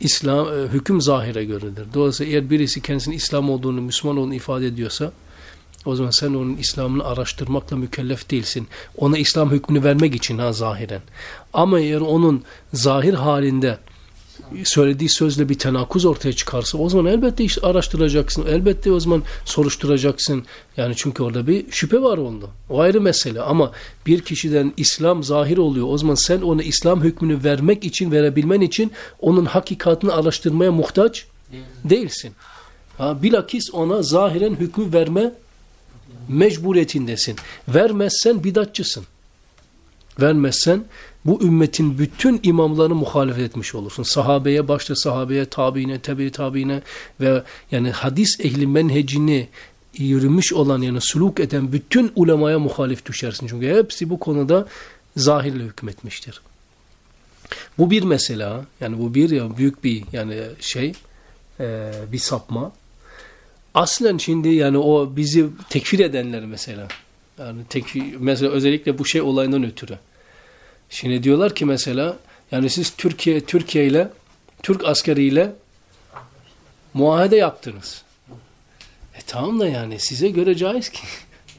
İslam e, hüküm zahire göredir. Dolayısıyla eğer birisi kendisinin İslam olduğunu, Müslüman olduğunu ifade ediyorsa o zaman sen onun İslam'ını araştırmakla mükellef değilsin. Ona İslam hükmünü vermek için ha zahiren. Ama eğer onun zahir halinde söylediği sözle bir tenakuz ortaya çıkarsa o zaman elbette işte araştıracaksın. Elbette o zaman soruşturacaksın. Yani çünkü orada bir şüphe var onda. O ayrı mesele ama bir kişiden İslam zahir oluyor. O zaman sen ona İslam hükmünü vermek için, verebilmen için onun hakikatini araştırmaya muhtaç Değil. değilsin. Ha, bilakis ona zahiren hükmü verme mecburiyetindesin. Vermezsen bidatçısın. Vermezsen bu ümmetin bütün imamlarını muhalefet etmiş olursun. Sahabeye, başta sahabeye, tabiine, tebi tabiine ve yani hadis ehli menhecini yürümüş olan yani suluk eden bütün ulemaya muhalif düşersin. Çünkü hepsi bu konuda zahirle hükmetmiştir. Bu bir mesela yani bu bir ya büyük bir yani şey e, bir sapma. Aslen şimdi yani o bizi tekfir edenler mesela yani tekfir, mesela özellikle bu şey olayından ötürü. Şimdi diyorlar ki mesela yani siz Türkiye Türkiye ile Türk askeriyle muahede yaptınız. E tamam da yani size göre caiz ki.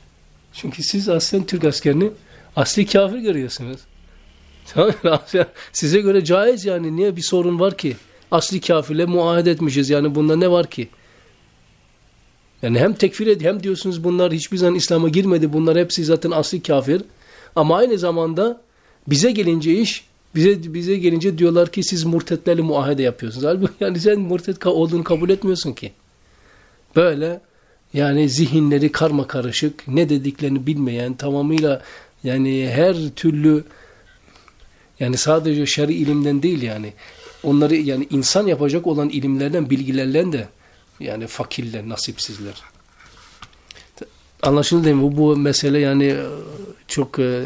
<laughs> Çünkü siz aslen Türk askerini asli kafir görüyorsunuz. <laughs> Tamam? <laughs> Size göre caiz yani niye bir sorun var ki? Asli kafirle muahede etmişiz yani bunda ne var ki? Yani hem tekfir ed hem diyorsunuz bunlar hiçbir zaman İslam'a girmedi. Bunlar hepsi zaten asli kafir. Ama aynı zamanda bize gelince iş bize bize gelince diyorlar ki siz murtetlerle muahede yapıyorsunuz. Halbuki <laughs> yani sen murtet olduğunu kabul etmiyorsun ki. Böyle yani zihinleri karma karışık, ne dediklerini bilmeyen, tamamıyla yani her türlü yani sadece şer'i ilimden değil yani onları yani insan yapacak olan ilimlerden, bilgilerden de yani fakirler, nasipsizler. Anlaşıldı değil mi? Bu, bu mesele yani e, çok e,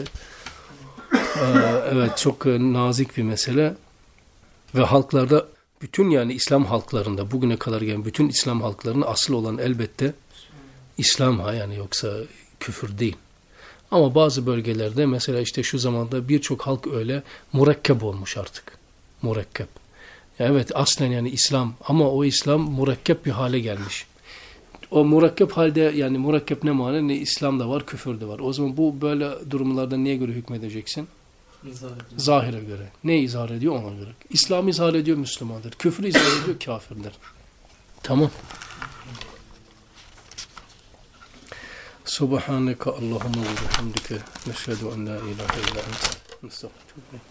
evet çok e, nazik bir mesele ve halklarda bütün yani İslam halklarında bugüne kadar gelen bütün İslam halklarının asıl olan elbette İslam ha yani yoksa küfür değil. Ama bazı bölgelerde mesela işte şu zamanda birçok halk öyle mürekkep olmuş artık. Mürekkep. Evet aslen yani İslam ama o İslam mürekkep bir hale gelmiş. O mürekkep halde yani mürekkep ne mana ne İslam da var küfür de var. O zaman bu böyle durumlarda niye göre hükmedeceksin? Zahire göre. Ne izah ediyor ona göre. İslam izah ediyor Müslümandır. Küfür izah ediyor kafirdir. Tamam. Subhaneke Allahümme ve bihamdike neşhedü en la ilahe illa ente nestağfiruke.